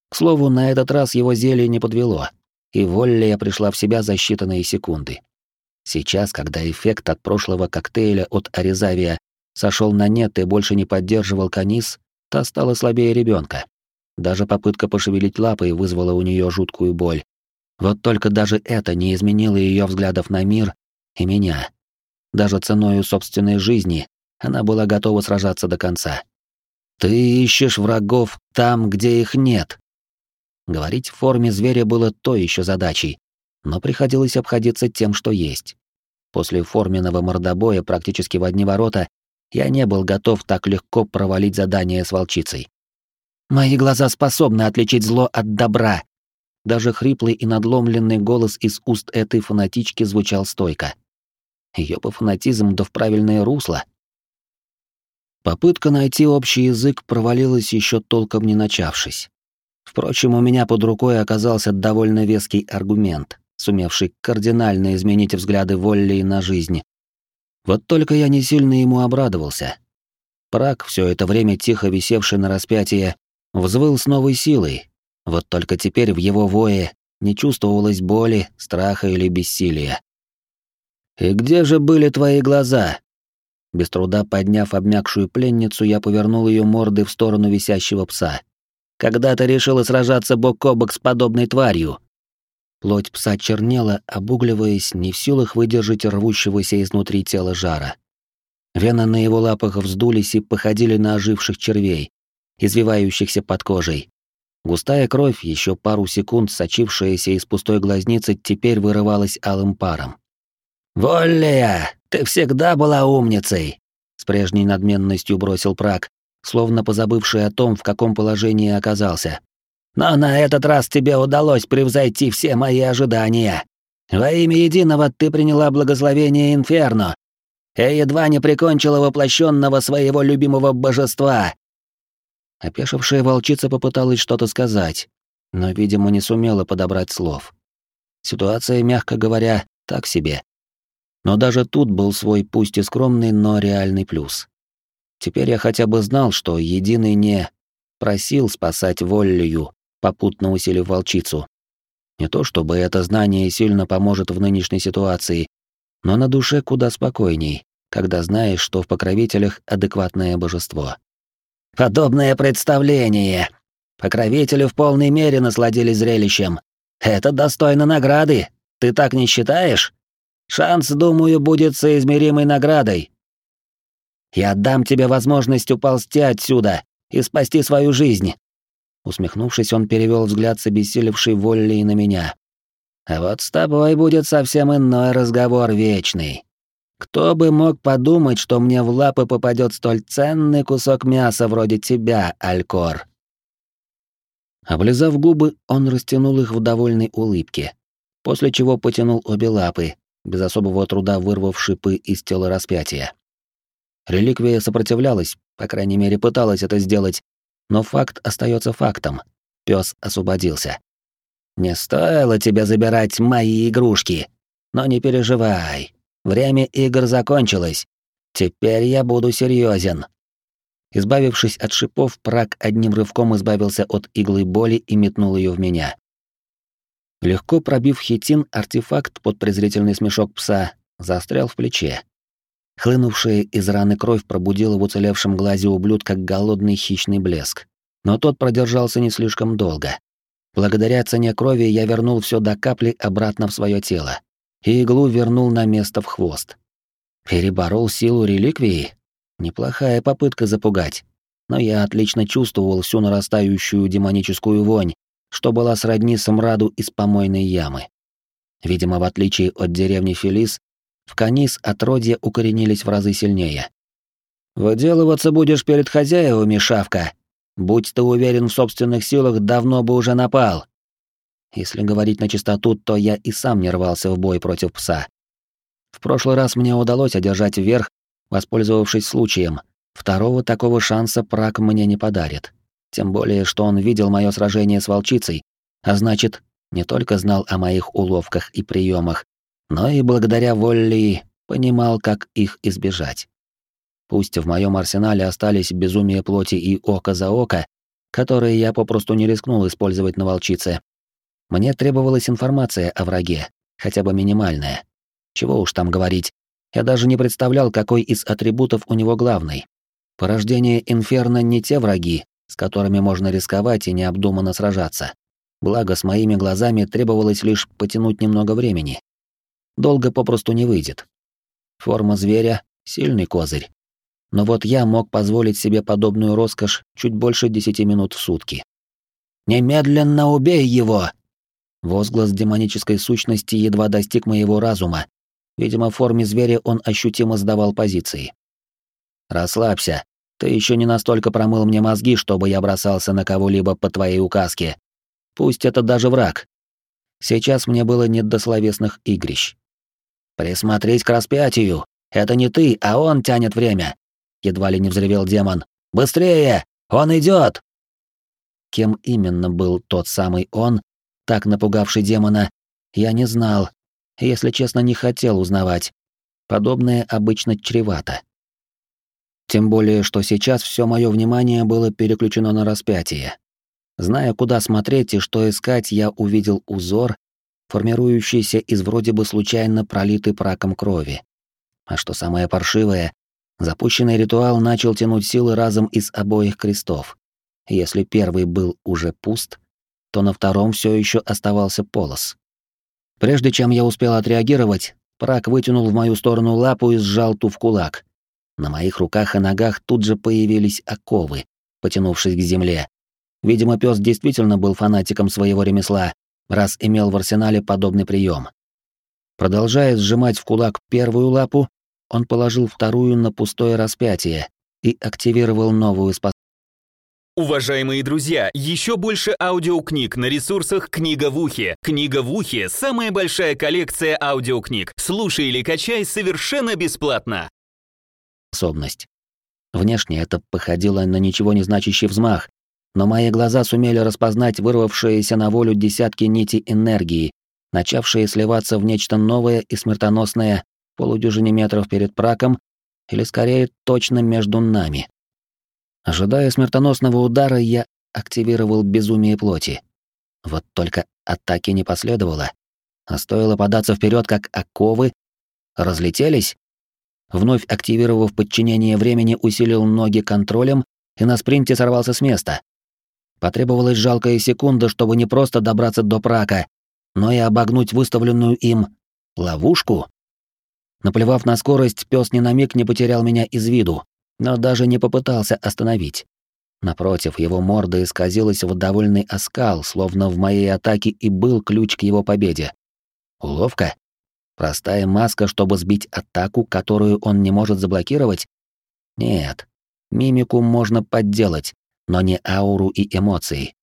Speaker 1: К слову, на этот раз его зелье не подвело, и Воллия пришла в себя за считанные секунды. Сейчас, когда эффект от прошлого коктейля от Аризавия сошел на нет и больше не поддерживал Канис, Та стала слабее ребенка. Даже попытка пошевелить лапой вызвала у нее жуткую боль. Вот только даже это не изменило ее взглядов на мир и меня. Даже ценою собственной жизни она была готова сражаться до конца. «Ты ищешь врагов там, где их нет». Говорить в форме зверя было то еще задачей, но приходилось обходиться тем, что есть. После форменного мордобоя практически в одни ворота я не был готов так легко провалить задание с волчицей. «Мои глаза способны отличить зло от добра», даже хриплый и надломленный голос из уст этой фанатички звучал стойко. Ее по фанатизм да в правильное русло. Попытка найти общий язык провалилась еще толком не начавшись. Впрочем, у меня под рукой оказался довольно веский аргумент, сумевший кардинально изменить взгляды Волли на жизнь. Вот только я не сильно ему обрадовался. Прак, все это время тихо висевший на распятии, взвыл с новой силой, вот только теперь в его вое не чувствовалось боли, страха или бессилия. «И где же были твои глаза?» Без труда подняв обмякшую пленницу, я повернул ее мордой в сторону висящего пса. «Когда ты решила сражаться бок о бок с подобной тварью?» Плоть пса чернела, обугливаясь, не в силах выдержать рвущегося изнутри тела жара. Вены на его лапах вздулись и походили на оживших червей, извивающихся под кожей. Густая кровь, еще пару секунд сочившаяся из пустой глазницы, теперь вырывалась алым паром. «Воллия, ты всегда была умницей!» С прежней надменностью бросил Прак, словно позабывший о том, в каком положении оказался. «Но на этот раз тебе удалось превзойти все мои ожидания. Во имя единого ты приняла благословение Инферно и едва не прикончила воплощенного своего любимого божества, Опешившая волчица попыталась что-то сказать, но, видимо, не сумела подобрать слов. Ситуация, мягко говоря, так себе. Но даже тут был свой пусть и скромный, но реальный плюс. Теперь я хотя бы знал, что Единый не просил спасать Воллию, попутно усилив волчицу. Не то чтобы это знание сильно поможет в нынешней ситуации, но на душе куда спокойней, когда знаешь, что в покровителях адекватное божество. Подобное представление. Покровители в полной мере насладились зрелищем. Это достойно награды. Ты так не считаешь? Шанс, думаю, будет соизмеримой наградой. Я дам тебе возможность уползти отсюда и спасти свою жизнь. Усмехнувшись, он перевел взгляд с обессилевшей волей на меня. А вот с тобой будет совсем иной разговор вечный. Кто бы мог подумать, что мне в лапы попадет столь ценный кусок мяса вроде тебя, Алькор? Облизав губы, он растянул их в довольной улыбке, после чего потянул обе лапы, без особого труда вырвав шипы из тела распятия. Реликвия сопротивлялась, по крайней мере, пыталась это сделать, но факт остается фактом. Пес освободился. Не стоило тебе забирать мои игрушки, но не переживай, Время игр закончилось. Теперь я буду серьезен. Избавившись от шипов, Прак одним рывком избавился от иглы боли и метнул ее в меня. Легко пробив хитин, артефакт под презрительный смешок пса застрял в плече. Хлынувшая из раны кровь пробудила в уцелевшем глазе ублюдка голодный хищный блеск. Но тот продержался не слишком долго. Благодаря цене крови я вернул все до капли обратно в свое тело и иглу вернул на место в хвост. Переборол силу реликвии? Неплохая попытка запугать. Но я отлично чувствовал всю нарастающую демоническую вонь, что была сродни самраду из помойной ямы. Видимо, в отличие от деревни Фелис, в Канис отродья укоренились в разы сильнее. «Выделываться будешь перед хозяевами, шавка. Будь ты уверен в собственных силах, давно бы уже напал. Если говорить на чистоту, то я и сам не рвался в бой против пса. В прошлый раз мне удалось одержать верх, воспользовавшись случаем. Второго такого шанса Прак мне не подарит. Тем более, что он видел мое сражение с волчицей, а значит, не только знал о моих уловках и приемах, но и благодаря воле понимал, как их избежать. Пусть в моем арсенале остались безумие плоти и око за око, которые я попросту не рискнул использовать на волчице, мне требовалась информация о враге, хотя бы минимальная. Чего уж там говорить. Я даже не представлял, какой из атрибутов у него главный. Порождение Инферно не те враги, с которыми можно рисковать и необдуманно сражаться. Благо, с моими глазами требовалось лишь потянуть немного времени. Долго попросту не выйдет. Форма зверя — сильный козырь. но вот я мог позволить себе подобную роскошь чуть больше десяти минут в сутки. «Немедленно убей его!» Возглас демонической сущности едва достиг моего разума. Видимо, в форме зверя он ощутимо сдавал позиции. «Расслабься. Ты еще не настолько промыл мне мозги, чтобы я бросался на кого-либо по твоей указке. Пусть это даже враг. Сейчас мне было не до словесных игрищ. Присмотреть к распятию. Это не ты, а он тянет время. Едва ли не взревел демон. Быстрее! Он идет! Кем именно был тот самый он, так напугавший демона, я не знал. Если честно, не хотел узнавать. Подобное обычно чревато. Тем более, что сейчас все мое внимание было переключено на распятие. Зная, куда смотреть и что искать, я увидел узор, формирующийся из вроде бы случайно пролитой праком крови. А что самое паршивое, запущенный ритуал начал тянуть силы разом из обоих крестов. Если первый был уже пуст, то на втором все еще оставался полос. Прежде чем я успел отреагировать, прак вытянул в мою сторону лапу и сжал ту в кулак. На моих руках и ногах тут же появились оковы, потянувшись к земле. Видимо, пес действительно был фанатиком своего ремесла, раз имел в арсенале подобный прием. Продолжая сжимать в кулак первую лапу, он положил вторую на пустое распятие и активировал новую способность.
Speaker 3: Уважаемые друзья, еще больше аудиокниг на ресурсах «Книга в ухе». «Книга в ухе» — самая большая коллекция аудиокниг. Слушай или качай совершенно бесплатно
Speaker 1: способность. Внешне это походило на ничего не значащий взмах, но мои глаза сумели распознать вырвавшиеся на волю десятки нитей энергии, начавшие сливаться в нечто новое и смертоносное полудюжине метров перед праком, или скорее точно между нами. Ожидая смертоносного удара, я активировал безумие плоти. Вот только атаки не последовало, а стоило податься вперед, как оковы разлетелись, Вновь активировав подчинение времени, усилил ноги контролем и на спринте сорвался с места. Потребовалась жалкая секунда, чтобы не просто добраться до прака, но и обогнуть выставленную им ловушку. Наплевав на скорость, пес ни на миг не потерял меня из виду, но даже не попытался остановить. Напротив, его морда исказилась в довольный оскал, словно в моей атаке и был ключ к его победе. Уловка? Простая маска, чтобы сбить атаку, которую он не может заблокировать? Нет. Мимику можно подделать, но не ауру и эмоции.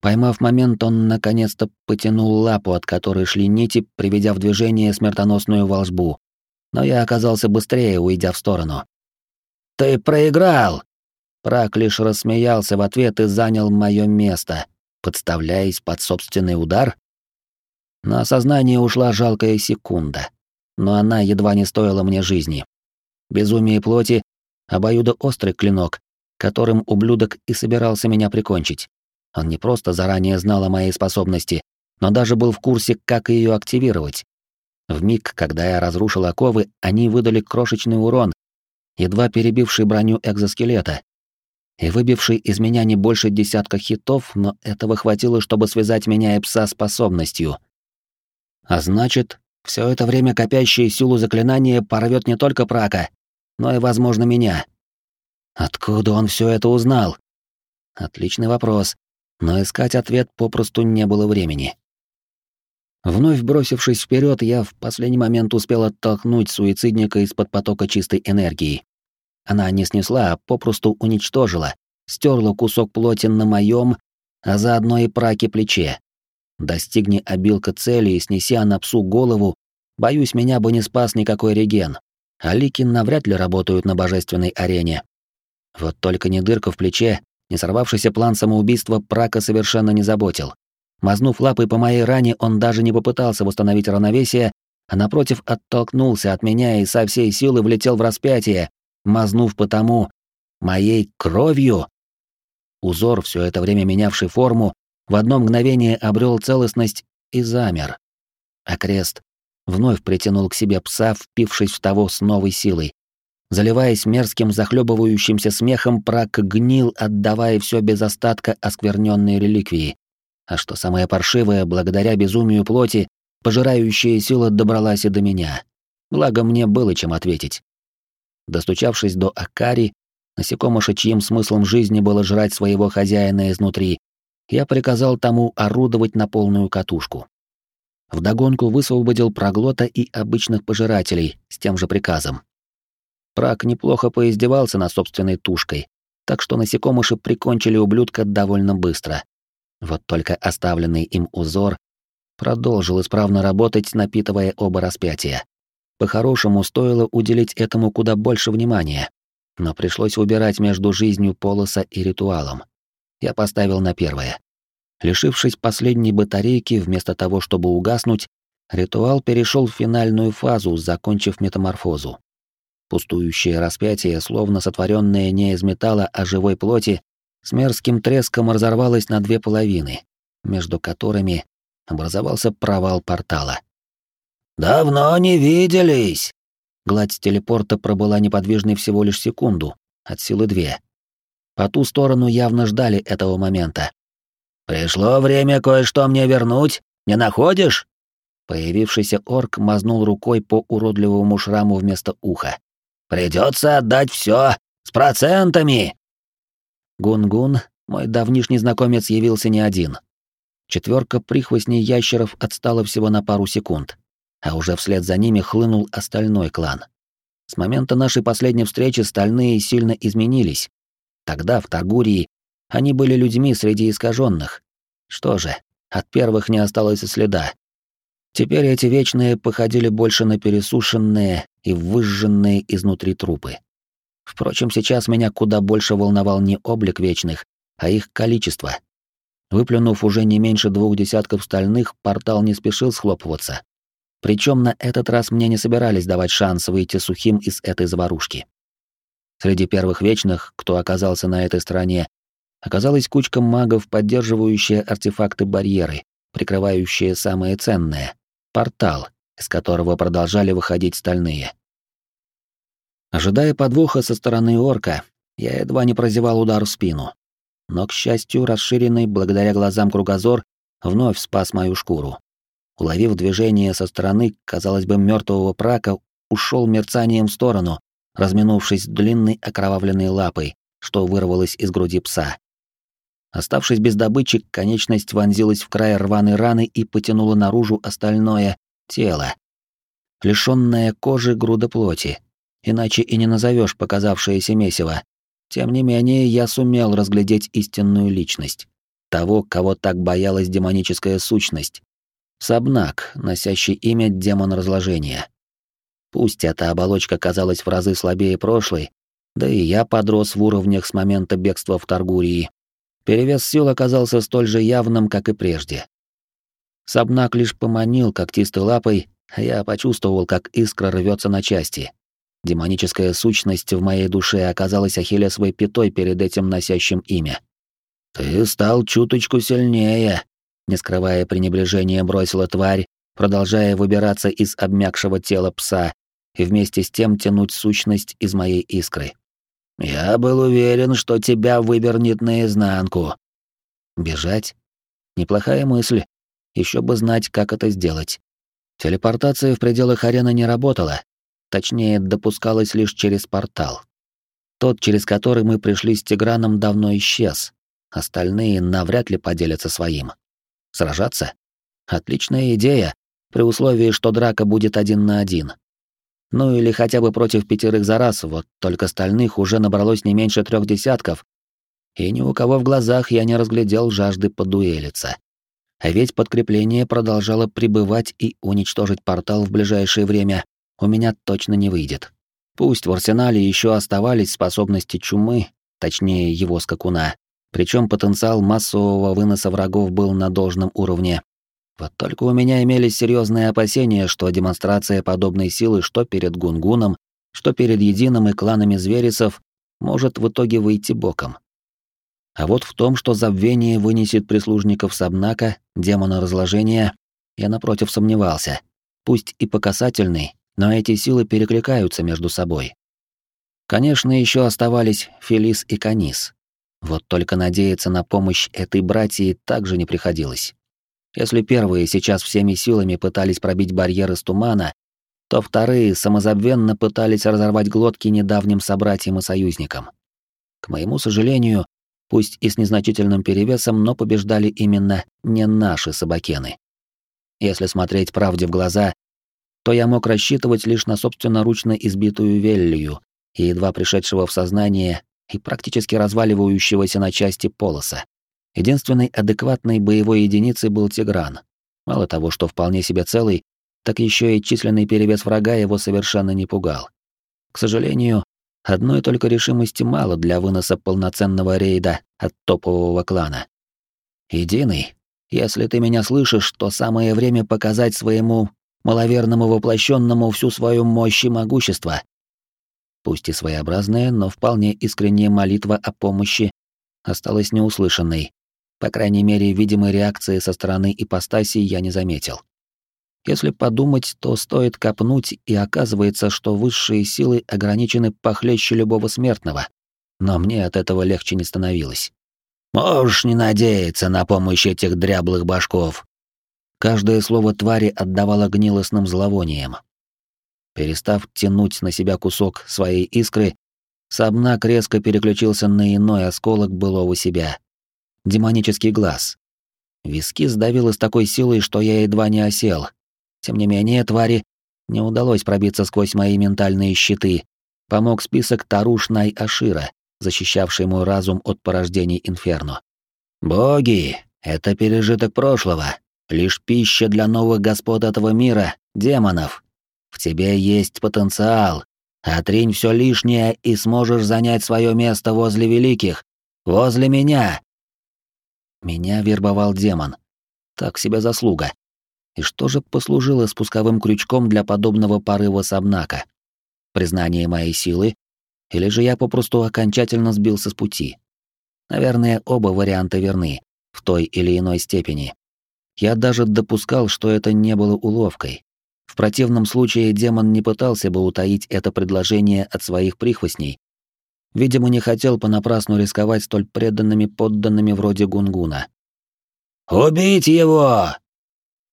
Speaker 1: Поймав момент, он наконец-то потянул лапу, от которой шли нити, приведя в движение смертоносную волжбу. Но я оказался быстрее, уйдя в сторону. «Ты проиграл!» Прак лишь рассмеялся в ответ и занял мое место, подставляясь под собственный удар. На осознание ушла жалкая секунда, но она едва не стоила мне жизни. Безумие плоти — обоюдоострый клинок, которым ублюдок и собирался меня прикончить. Он не просто заранее знал о моей способности, но даже был в курсе, как ее активировать. В миг, когда я разрушил оковы, они выдали крошечный урон, едва перебивший броню экзоскелета, и выбивший из меня не больше десятка хитов, но этого хватило, чтобы связать меня и пса способностью — а значит, все это время копящее силу заклинания порвет не только Прака, но и, возможно, меня. Откуда он все это узнал? Отличный вопрос, но искать ответ попросту не было времени. Вновь бросившись вперед, я в последний момент успел оттолкнуть суицидника из-под потока чистой энергии. Она не снесла, а попросту уничтожила, стерла кусок плоти на моем, а заодно и праке плече. Достигни обилка цели и снеси она псу голову, боюсь, меня бы не спас никакой реген. А лики навряд ли работают на божественной арене. Вот только ни дырка в плече, ни сорвавшийся план самоубийства Прака совершенно не заботил. Мазнув лапой по моей ране, он даже не попытался восстановить равновесие, а напротив оттолкнулся от меня и со всей силы влетел в распятие, мазнув потому моей кровью. Узор, все это время менявший форму, в одно мгновение обрел целостность и замер. А крест вновь притянул к себе пса, впившись в того с новой силой. Заливаясь мерзким захлебывающимся смехом, прак гнил, отдавая все без остатка оскверненные реликвии. А что самое паршивое, благодаря безумию плоти, пожирающая сила добралась и до меня. Благо мне было чем ответить. Достучавшись до Акари, насекомыша, чьим смыслом жизни было жрать своего хозяина изнутри, я приказал тому орудовать на полную катушку. Вдогонку высвободил проглота и обычных пожирателей с тем же приказом. Прак неплохо поиздевался над собственной тушкой, так что насекомыши прикончили ублюдка довольно быстро. Вот только оставленный им узор продолжил исправно работать, напитывая оба распятия. По-хорошему, стоило уделить этому куда больше внимания, но пришлось выбирать между жизнью полоса и ритуалом. Я поставил на первое. Лишившись последней батарейки, вместо того, чтобы угаснуть, ритуал перешел в финальную фазу, закончив метаморфозу. Пустующее распятие, словно сотворенное не из металла, а живой плоти, с мерзким треском разорвалось на две половины, между которыми образовался провал портала.
Speaker 2: «Давно не виделись!»
Speaker 1: Гладь телепорта пробыла неподвижной всего лишь секунду, от силы две. По ту сторону явно ждали этого момента.
Speaker 2: «Пришло время кое-что мне вернуть, не находишь?»
Speaker 1: Появившийся орк мазнул рукой по уродливому шраму вместо уха.
Speaker 2: «Придется отдать все с процентами!»
Speaker 1: Гун-гун, мой давнишний знакомец, явился не один. Четверка прихвостней ящеров отстала всего на пару секунд, а уже вслед за ними хлынул остальной клан. С момента нашей последней встречи стальные сильно изменились. Тогда, в Тагурии, они были людьми среди искаженных. Что же, от первых не осталось и следа. Теперь эти вечные походили больше на пересушенные и выжженные изнутри трупы. Впрочем, сейчас меня куда больше волновал не облик вечных, а их количество. Выплюнув уже не меньше двух десятков стальных, портал не спешил схлопываться. Причем на этот раз мне не собирались давать шанс выйти сухим из этой заварушки. Среди первых вечных, кто оказался на этой стороне, оказалась кучка магов, поддерживающие артефакты-барьеры, прикрывающие самое ценное — портал, из которого продолжали выходить стальные. Ожидая подвоха со стороны орка, я едва не прозевал удар в спину. Но, к счастью, расширенный благодаря глазам кругозор вновь спас мою шкуру. Уловив движение со стороны, казалось бы, мертвого прака, ушел мерцанием в сторону, разминувшись длинной окровавленной лапой, что вырвалось из груди пса. Оставшись без добычи, конечность вонзилась в край рваной раны и потянула наружу остальное тело. Лишённое кожи груда плоти, иначе и не назовешь показавшееся месиво. Тем не менее, я сумел разглядеть истинную личность. Того, кого так боялась демоническая сущность. Сабнак, носящий имя демон разложения. Пусть эта оболочка казалась в разы слабее прошлой, да и я подрос в уровнях с момента бегства в Таргурии. Перевес сил оказался столь же явным, как и прежде. Сабнак лишь поманил когтистой лапой, а я почувствовал, как искра рвется на части. Демоническая сущность в моей душе оказалась ахиллесовой пятой перед этим носящим имя. «Ты стал чуточку сильнее», — не скрывая пренебрежения бросила тварь, продолжая выбираться из обмякшего тела пса и вместе с тем тянуть сущность из моей искры. «Я был уверен, что тебя вывернет наизнанку». «Бежать? Неплохая мысль. Еще бы знать, как это сделать». Телепортация в пределах арены не работала, Точнее, допускалось лишь через портал. Тот, через который мы пришли с Тиграном, давно исчез. Остальные навряд ли поделятся своим. Сражаться? Отличная идея, при условии, что драка будет один на один. Ну или хотя бы против пятерых за раз, вот только остальных уже набралось не меньше трех десятков, и ни у кого в глазах я не разглядел жажды подуэлиться. А ведь подкрепление продолжало прибывать и уничтожить портал в ближайшее время у меня точно не выйдет. Пусть в арсенале еще оставались способности чумы, точнее его скакуна, причем потенциал массового выноса врагов был на должном уровне. Вот только у меня имелись серьезные опасения, что демонстрация подобной силы что перед Гунгуном, что перед Единым и кланами Зверисов может в итоге выйти боком. А вот в том, что забвение вынесет прислужников Сабнака, демона разложения, я напротив сомневался. Пусть и по касательной, но эти силы перекликаются между собой. Конечно, еще оставались Фелис и Канис. Вот только надеяться на помощь этой братьи также не приходилось. Если первые сейчас всеми силами пытались пробить барьеры из тумана, то вторые самозабвенно пытались разорвать глотки недавним собратьям и союзникам. К моему сожалению, пусть и с незначительным перевесом, но побеждали именно не наши собакены. Если смотреть правде в глаза, то я мог рассчитывать лишь на собственноручно избитую Веллию и едва пришедшего в сознание и практически разваливающегося на части полоса. Единственной адекватной боевой единицей был Тигран. Мало того, что вполне себе целый, так еще и численный перевес врага его совершенно не пугал. К сожалению, одной только решимости мало для выноса полноценного рейда от топового клана. Единый, если ты меня слышишь, то самое время показать своему маловерному воплощенному всю свою мощь и могущество. Пусть и своеобразная, но вполне искренняя молитва о помощи осталась неуслышанной. По крайней мере, видимой реакции со стороны ипостаси я не заметил. Если подумать, то стоит копнуть, и оказывается, что высшие силы ограничены похлеще любого смертного. Но мне от этого легче не становилось. «Можешь не надеяться на помощь этих дряблых башков». Каждое слово твари отдавало гнилостным зловонием. Перестав тянуть на себя кусок своей искры, Сабнак резко переключился на иной осколок былого себя. Демонический глаз. Виски сдавило с такой силой, что я едва не осел. Тем не менее, твари не удалось пробиться сквозь мои ментальные щиты. Помог список Таруш Най-Ашира, защищавший мой разум от порождений Инферно. «Боги, это пережиток прошлого, лишь пища для новых господ этого мира, демонов. В тебе есть потенциал. Отринь все лишнее и сможешь занять свое место возле великих, возле меня». Меня вербовал демон. Так себе заслуга. И что же послужило спусковым крючком для подобного порыва Сабнака? Признание моей силы или же я попросту окончательно сбился с пути. Наверное, оба варианта верны, в той или иной степени. Я даже допускал, что это не было уловкой. В противном случае демон не пытался бы утаить это предложение от своих прихвостней. Видимо, не хотел понапрасну рисковать столь преданными подданными вроде Гунгуна. «Убить его!»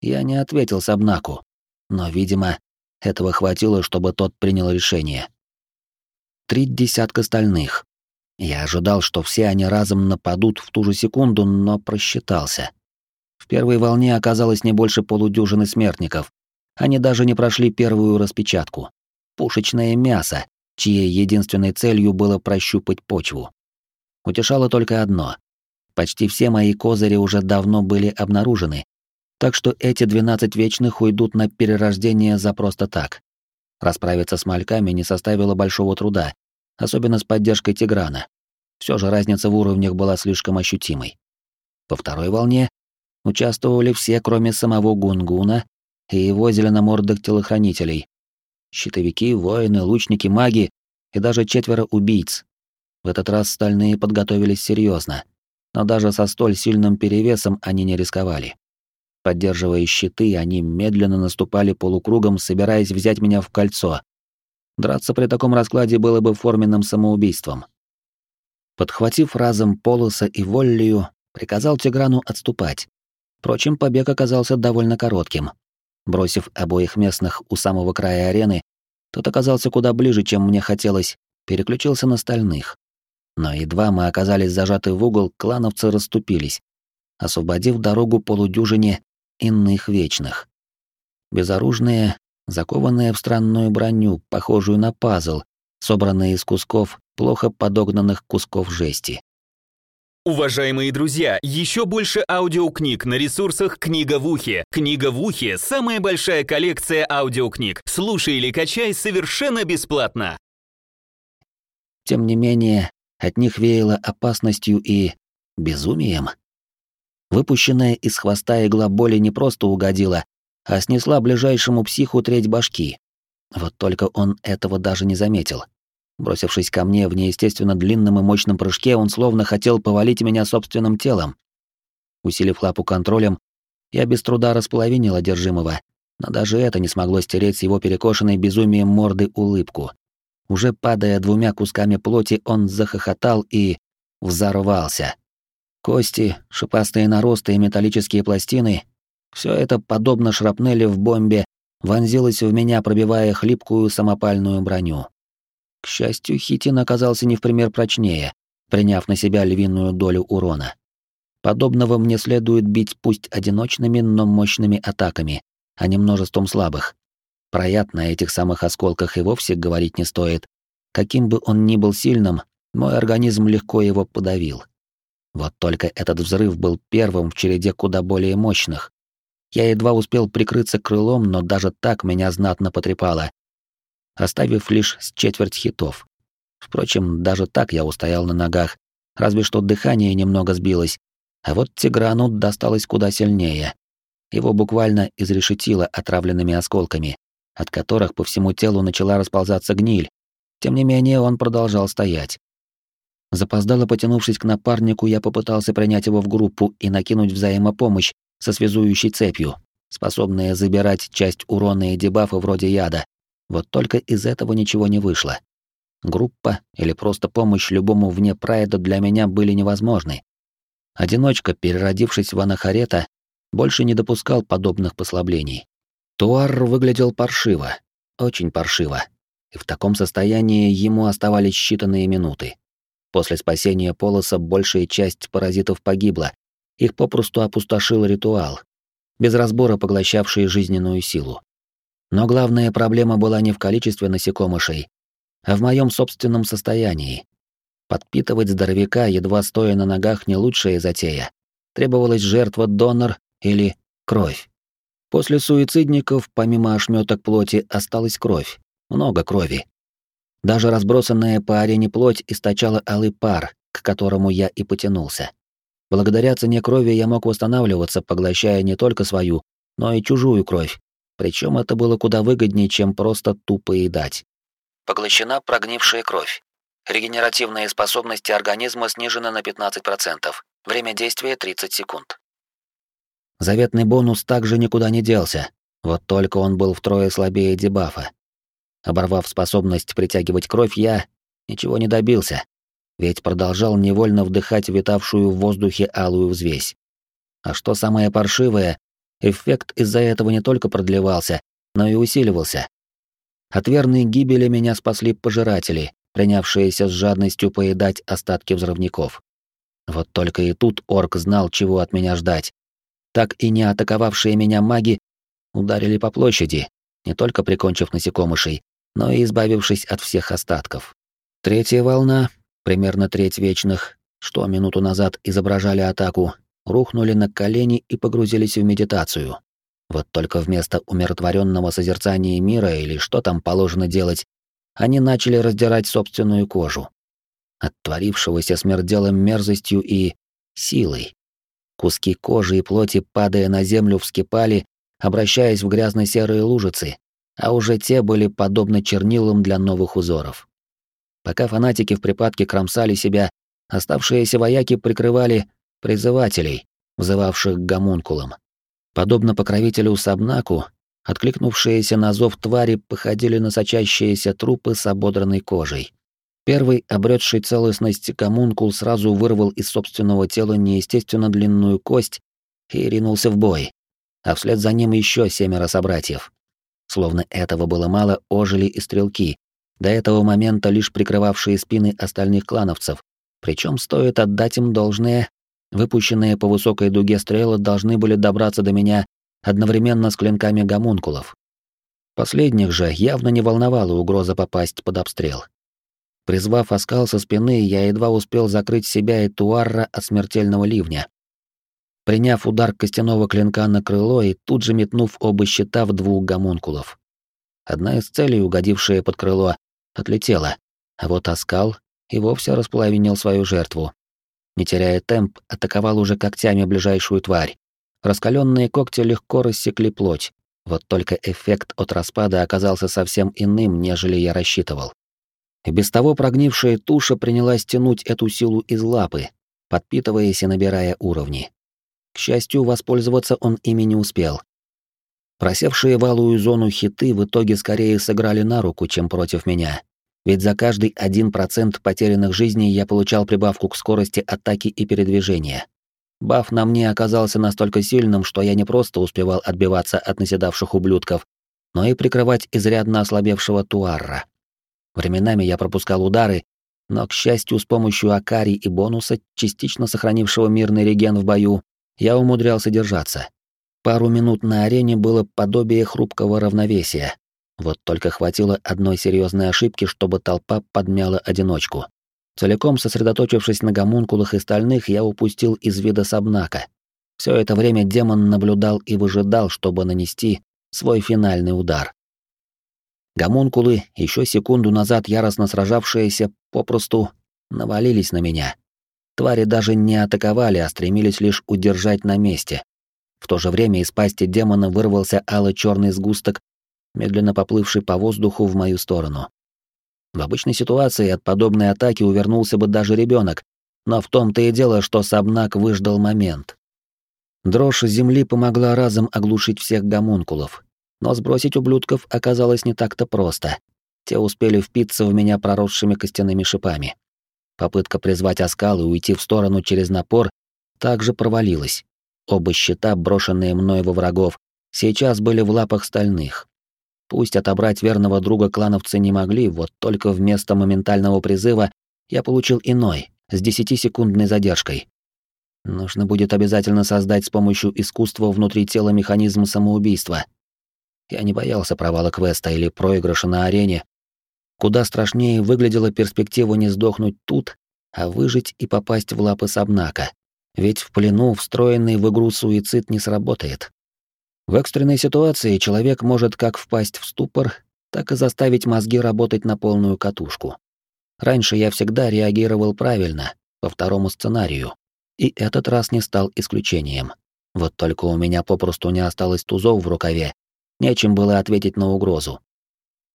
Speaker 1: Я не ответил Сабнаку, но, видимо, этого хватило, чтобы тот принял решение три десятка стальных. Я ожидал, что все они разом нападут в ту же секунду, но просчитался. В первой волне оказалось не больше полудюжины смертников. Они даже не прошли первую распечатку. Пушечное мясо, чьей единственной целью было прощупать почву. Утешало только одно. Почти все мои козыри уже давно были обнаружены, так что эти 12 вечных уйдут на перерождение за просто так. Расправиться с мальками не составило большого труда, особенно с поддержкой Тиграна. Все же разница в уровнях была слишком ощутимой. По второй волне участвовали все, кроме самого Гунгуна и его зеленомордых телохранителей. Щитовики, воины, лучники, маги и даже четверо убийц. В этот раз стальные подготовились серьезно, но даже со столь сильным перевесом они не рисковали. Поддерживая щиты, они медленно наступали полукругом, собираясь взять меня в кольцо. Драться при таком раскладе было бы форменным самоубийством. Подхватив разом Полоса и Воллию, приказал Тиграну отступать. Впрочем, побег оказался довольно коротким. Бросив обоих местных у самого края арены, тот оказался куда ближе, чем мне хотелось, переключился на стальных. Но едва мы оказались зажаты в угол, клановцы расступились, освободив дорогу полудюжине иных вечных. Безоружные, закованные в странную броню, похожую на пазл, собранные из кусков плохо подогнанных кусков жести.
Speaker 3: Уважаемые друзья, еще больше аудиокниг на ресурсах «Книга в ухе». «Книга в ухе» — самая большая коллекция аудиокниг. Слушай или качай совершенно бесплатно.
Speaker 1: Тем не менее, от них веяло опасностью и безумием. Выпущенная из хвоста игла боли не просто угодила, а снесла ближайшему психу треть башки. Вот только он этого даже не заметил. Бросившись ко мне в неестественно длинном и мощном прыжке, он словно хотел повалить меня собственным телом. Усилив лапу контролем, я без труда располовинил одержимого, но даже это не смогло стереть с его перекошенной безумием морды улыбку. Уже падая двумя кусками плоти, он захохотал и... взорвался. Кости, шипастые наросты и металлические пластины — все это, подобно шрапнели в бомбе, вонзилась в меня, пробивая хлипкую самопальную броню. К счастью, хитин оказался не в пример прочнее, приняв на себя львиную долю урона. Подобного мне следует бить пусть одиночными, но мощными атаками, а не множеством слабых. Про яд на этих самых осколках и вовсе говорить не стоит. Каким бы он ни был сильным, мой организм легко его подавил. Вот только этот взрыв был первым в череде куда более мощных. Я едва успел прикрыться крылом, но даже так меня знатно потрепало, оставив лишь с четверть хитов. Впрочем, даже так я устоял на ногах, разве что дыхание немного сбилось, а вот Тиграну досталось куда сильнее. Его буквально изрешетило отравленными осколками, от которых по всему телу начала расползаться гниль. Тем не менее, он продолжал стоять. Запоздало потянувшись к напарнику, я попытался принять его в группу и накинуть взаимопомощь со связующей цепью, способная забирать часть урона и дебафа вроде яда. Вот только из этого ничего не вышло. Группа или просто помощь любому вне прайда для меня были невозможны. Одиночка, переродившись в анахарета, больше не допускал подобных послаблений. Туар выглядел паршиво, очень паршиво, и в таком состоянии ему оставались считанные минуты. После спасения Полоса большая часть паразитов погибла, их попросту опустошил ритуал, без разбора поглощавший жизненную силу. Но главная проблема была не в количестве насекомышей, а в моем собственном состоянии. Подпитывать здоровяка, едва стоя на ногах, не лучшая затея. Требовалась жертва-донор или кровь. После суицидников, помимо ошметок плоти, осталась кровь. Много крови. Даже разбросанная по арене плоть источала алый пар, к которому я и потянулся. Благодаря цене крови я мог восстанавливаться, поглощая не только свою, но и чужую кровь. Причем это было куда выгоднее, чем просто тупо едать. Поглощена прогнившая кровь. Регенеративные способности организма снижены на 15%. Время действия 30 секунд. Заветный бонус также никуда не делся, вот только он был втрое слабее дебафа. Оборвав способность притягивать кровь, я ничего не добился, ведь продолжал невольно вдыхать витавшую в воздухе алую взвесь. А что самое паршивое, эффект из-за этого не только продлевался, но и усиливался. От верной гибели меня спасли пожиратели, принявшиеся с жадностью поедать остатки взрывников. Вот только и тут орк знал, чего от меня ждать. Так и не атаковавшие меня маги ударили по площади, не только прикончив насекомышей, но и избавившись от всех остатков. Третья волна, примерно треть вечных, что минуту назад изображали атаку, рухнули на колени и погрузились в медитацию. Вот только вместо умиротворенного созерцания мира или что там положено делать, они начали раздирать собственную кожу. От творившегося смерделым мерзостью и силой. Куски кожи и плоти, падая на землю, вскипали, обращаясь в грязно-серые лужицы, а уже те были подобны чернилам для новых узоров. Пока фанатики в припадке кромсали себя, оставшиеся вояки прикрывали призывателей, взывавших к гомункулам. Подобно покровителю Сабнаку, Откликнувшиеся на зов твари походили на сочащиеся трупы с ободранной кожей. Первый, обретший целостность коммункул, сразу вырвал из собственного тела неестественно длинную кость и ринулся в бой, а вслед за ним еще семеро собратьев. Словно этого было мало, ожили и стрелки, до этого момента лишь прикрывавшие спины остальных клановцев, причем стоит отдать им должное, выпущенные по высокой дуге стрелы должны были добраться до меня одновременно с клинками гомункулов. Последних же явно не волновала угроза попасть под обстрел. Призвав оскал со спины, я едва успел закрыть себя и Туарра от смертельного ливня. Приняв удар костяного клинка на крыло и тут же метнув оба щита в двух гомункулов. Одна из целей, угодившая под крыло, отлетела, а вот оскал и вовсе располовинил свою жертву. Не теряя темп, атаковал уже когтями ближайшую тварь. Раскаленные когти легко рассекли плоть, вот только эффект от распада оказался совсем иным, нежели я рассчитывал. И без того прогнившая туша принялась тянуть эту силу из лапы, подпитываясь и набирая уровни. К счастью, воспользоваться он ими не успел. Просевшие валую зону хиты в итоге скорее сыграли на руку, чем против меня. Ведь за каждый один процент потерянных жизней я получал прибавку к скорости атаки и передвижения. Баф на мне оказался настолько сильным, что я не просто успевал отбиваться от наседавших ублюдков, но и прикрывать изрядно ослабевшего Туарра. Временами я пропускал удары, но, к счастью, с помощью Акари и бонуса, частично сохранившего мирный реген в бою, я умудрялся держаться. Пару минут на арене было подобие хрупкого равновесия. Вот только хватило одной серьезной ошибки, чтобы толпа подмяла одиночку. Целиком сосредоточившись на гомункулах и стальных, я упустил из вида Сабнака. Все это время демон наблюдал и выжидал, чтобы нанести свой финальный удар. Гомункулы, еще секунду назад яростно сражавшиеся, попросту навалились на меня. Твари даже не атаковали, а стремились лишь удержать на месте. В то же время из пасти демона вырвался алый-черный сгусток, медленно поплывший по воздуху в мою сторону. В обычной ситуации от подобной атаки увернулся бы даже ребенок, но в том-то и дело, что Сабнак выждал момент. Дрожь земли помогла разом оглушить всех гомункулов, но сбросить ублюдков оказалось не так-то просто. Те успели впиться в меня проросшими костяными шипами. Попытка призвать оскал и уйти в сторону через напор также провалилась. Оба щита, брошенные мной во врагов, сейчас были в лапах стальных. Пусть отобрать верного друга клановцы не могли, вот только вместо моментального призыва я получил иной, с десятисекундной задержкой. Нужно будет обязательно создать с помощью искусства внутри тела механизм самоубийства. Я не боялся провала квеста или проигрыша на арене. Куда страшнее выглядела перспектива не сдохнуть тут, а выжить и попасть в лапы Сабнака. Ведь в плену встроенный в игру суицид не сработает. В экстренной ситуации человек может как впасть в ступор, так и заставить мозги работать на полную катушку. Раньше я всегда реагировал правильно, по второму сценарию, и этот раз не стал исключением. Вот только у меня попросту не осталось тузов в рукаве, нечем было ответить на угрозу.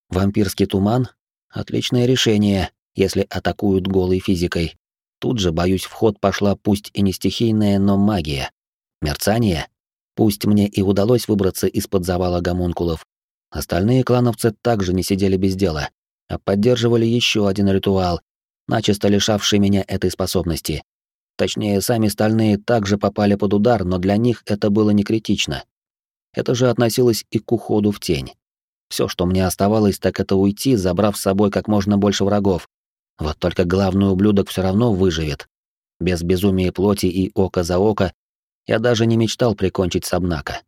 Speaker 1: Вампирский туман — отличное решение, если атакуют голой физикой. Тут же, боюсь, в ход пошла пусть и не стихийная, но магия. Мерцание Пусть мне и удалось выбраться из-под завала гомункулов, остальные клановцы также не сидели без дела, а поддерживали еще один ритуал, начисто лишавший меня этой способности. Точнее, сами стальные также попали под удар, но для них это было не критично. Это же относилось и к уходу в тень. Все, что мне оставалось, так это уйти, забрав с собой как можно больше врагов. Вот только главный ублюдок все равно выживет. Без безумия плоти и око за око я даже не мечтал прикончить Сабнака.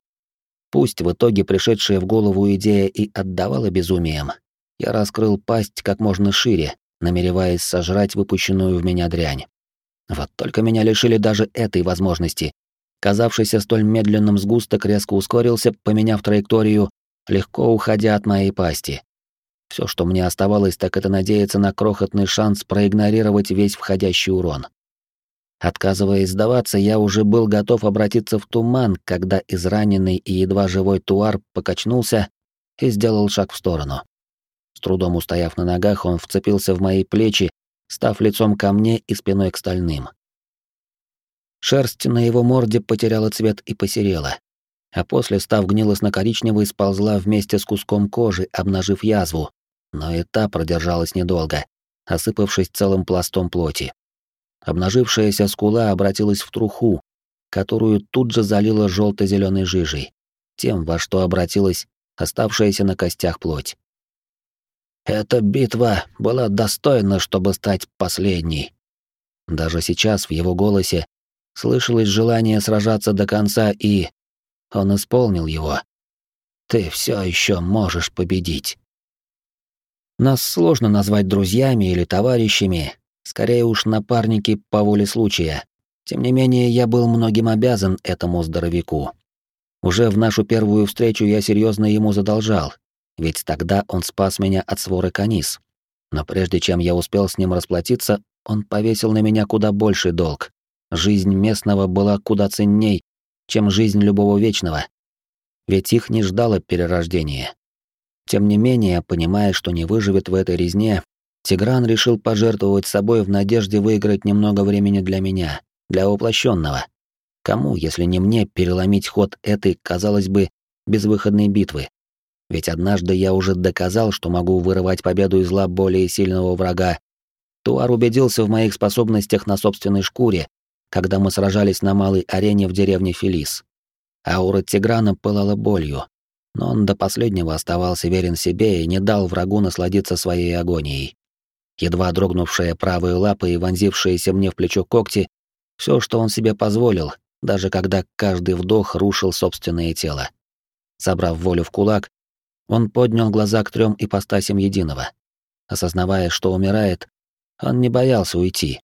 Speaker 1: Пусть в итоге пришедшая в голову идея и отдавала безумием, я раскрыл пасть как можно шире, намереваясь сожрать выпущенную в меня дрянь. Вот только меня лишили даже этой возможности. Казавшийся столь медленным сгусток резко ускорился, поменяв траекторию, легко уходя от моей пасти. Все, что мне оставалось, так это надеяться на крохотный шанс проигнорировать весь входящий урон. Отказываясь сдаваться, я уже был готов обратиться в туман, когда израненный и едва живой туар покачнулся и сделал шаг в сторону. С трудом устояв на ногах, он вцепился в мои плечи, став лицом ко мне и спиной к стальным. Шерсть на его морде потеряла цвет и посерела, а после, став гнилостно-коричневой, сползла вместе с куском кожи, обнажив язву, но и та продержалась недолго, осыпавшись целым пластом плоти. Обнажившаяся скула обратилась в труху, которую тут же залила желто-зеленой жижей, тем, во что обратилась оставшаяся на костях плоть. Эта битва была достойна, чтобы стать последней. Даже сейчас в его голосе слышалось желание сражаться до конца, и он исполнил его. Ты все еще можешь победить. Нас сложно назвать друзьями или товарищами, Скорее уж напарники по воле случая. Тем не менее, я был многим обязан этому здоровяку. Уже в нашу первую встречу я серьезно ему задолжал, ведь тогда он спас меня от своры канис. Но прежде чем я успел с ним расплатиться, он повесил на меня куда больший долг. Жизнь местного была куда ценней, чем жизнь любого вечного. Ведь их не ждало перерождения. Тем не менее, понимая, что не выживет в этой резне, Тигран решил пожертвовать собой в надежде выиграть немного времени для меня, для воплощенного. Кому, если не мне, переломить ход этой, казалось бы, безвыходной битвы? Ведь однажды я уже доказал, что могу вырывать победу из лап более сильного врага. Туар убедился в моих способностях на собственной шкуре, когда мы сражались на малой арене в деревне Фелис. Аура Тиграна пылала болью. но он до последнего оставался верен себе и не дал врагу насладиться своей агонией. Едва дрогнувшая правая лапа и вонзившиеся мне в плечо когти — все, что он себе позволил, даже когда каждый вдох рушил собственное тело. Собрав волю в кулак, он поднял глаза к трем ипостасям единого. Осознавая, что умирает, он не боялся уйти,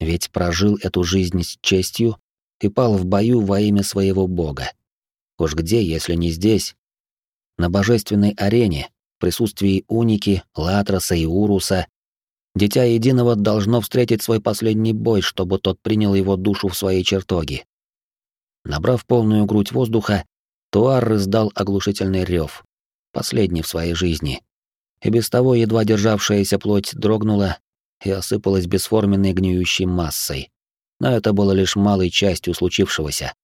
Speaker 1: ведь прожил эту жизнь с честью и пал в бою во имя своего бога. Уж где, если не здесь? На божественной арене, в присутствии Уники, Латроса и Уруса, Дитя Единого должно встретить свой последний бой, чтобы тот принял его душу в свои чертоги. Набрав полную грудь воздуха, Туар издал оглушительный рев, последний в своей жизни. И без того едва державшаяся плоть дрогнула и осыпалась бесформенной гниющей массой. Но это было лишь малой частью случившегося.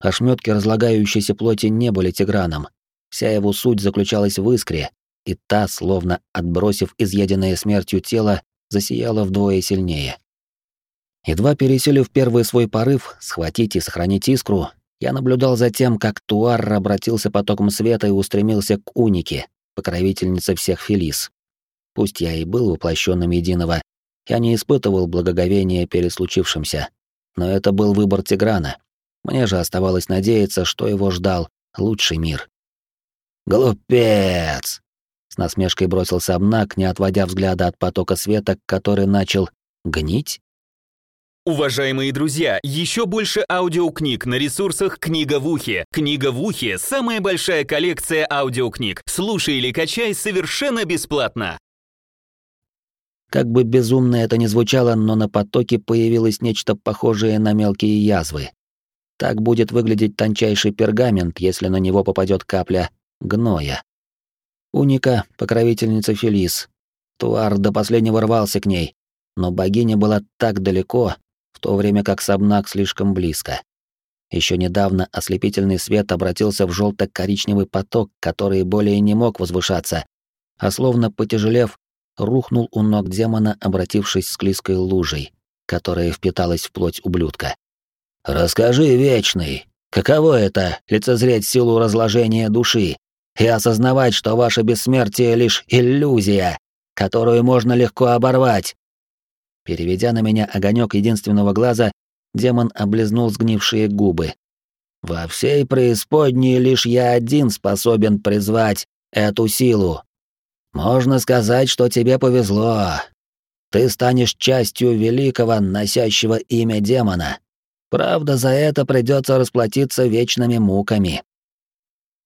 Speaker 1: Ошметки разлагающейся плоти не были Тиграном. Вся его суть заключалась в искре, и та, словно отбросив изъеденное смертью тело, засияла вдвое сильнее. Едва переселив первый свой порыв схватить и сохранить искру, я наблюдал за тем, как Туар обратился потоком света и устремился к Унике, покровительнице всех Фелис. Пусть я и был воплощенным единого, я не испытывал благоговения перед случившимся, но это был выбор Тиграна. Мне же оставалось надеяться, что его ждал лучший мир. «Глупец!» С насмешкой бросился Амнак, не отводя взгляда от потока света, который начал гнить.
Speaker 3: Уважаемые друзья, еще больше аудиокниг на ресурсах «Книга в ухе». «Книга в ухе» — самая большая коллекция аудиокниг. Слушай или качай совершенно бесплатно.
Speaker 1: Как бы безумно это ни звучало, но на потоке появилось нечто похожее на мелкие язвы. Так будет выглядеть тончайший пергамент, если на него попадет капля гноя. Уника, покровительница Фелис. Туар до последнего рвался к ней, но богиня была так далеко, в то время как Сабнак слишком близко. Еще недавно ослепительный свет обратился в желто-коричневый поток, который более не мог возвышаться, а словно потяжелев, рухнул у ног демона, обратившись склизкой лужей, которая впиталась в плоть ублюдка. «Расскажи, Вечный, каково это — лицезреть силу разложения души, и осознавать, что ваше бессмертие — лишь иллюзия, которую можно легко оборвать. Переведя на меня огонек единственного глаза, демон облизнул сгнившие губы. «Во всей преисподней лишь я один способен призвать эту силу. Можно сказать, что тебе повезло. Ты станешь частью великого, носящего имя демона. Правда, за это придется расплатиться вечными муками.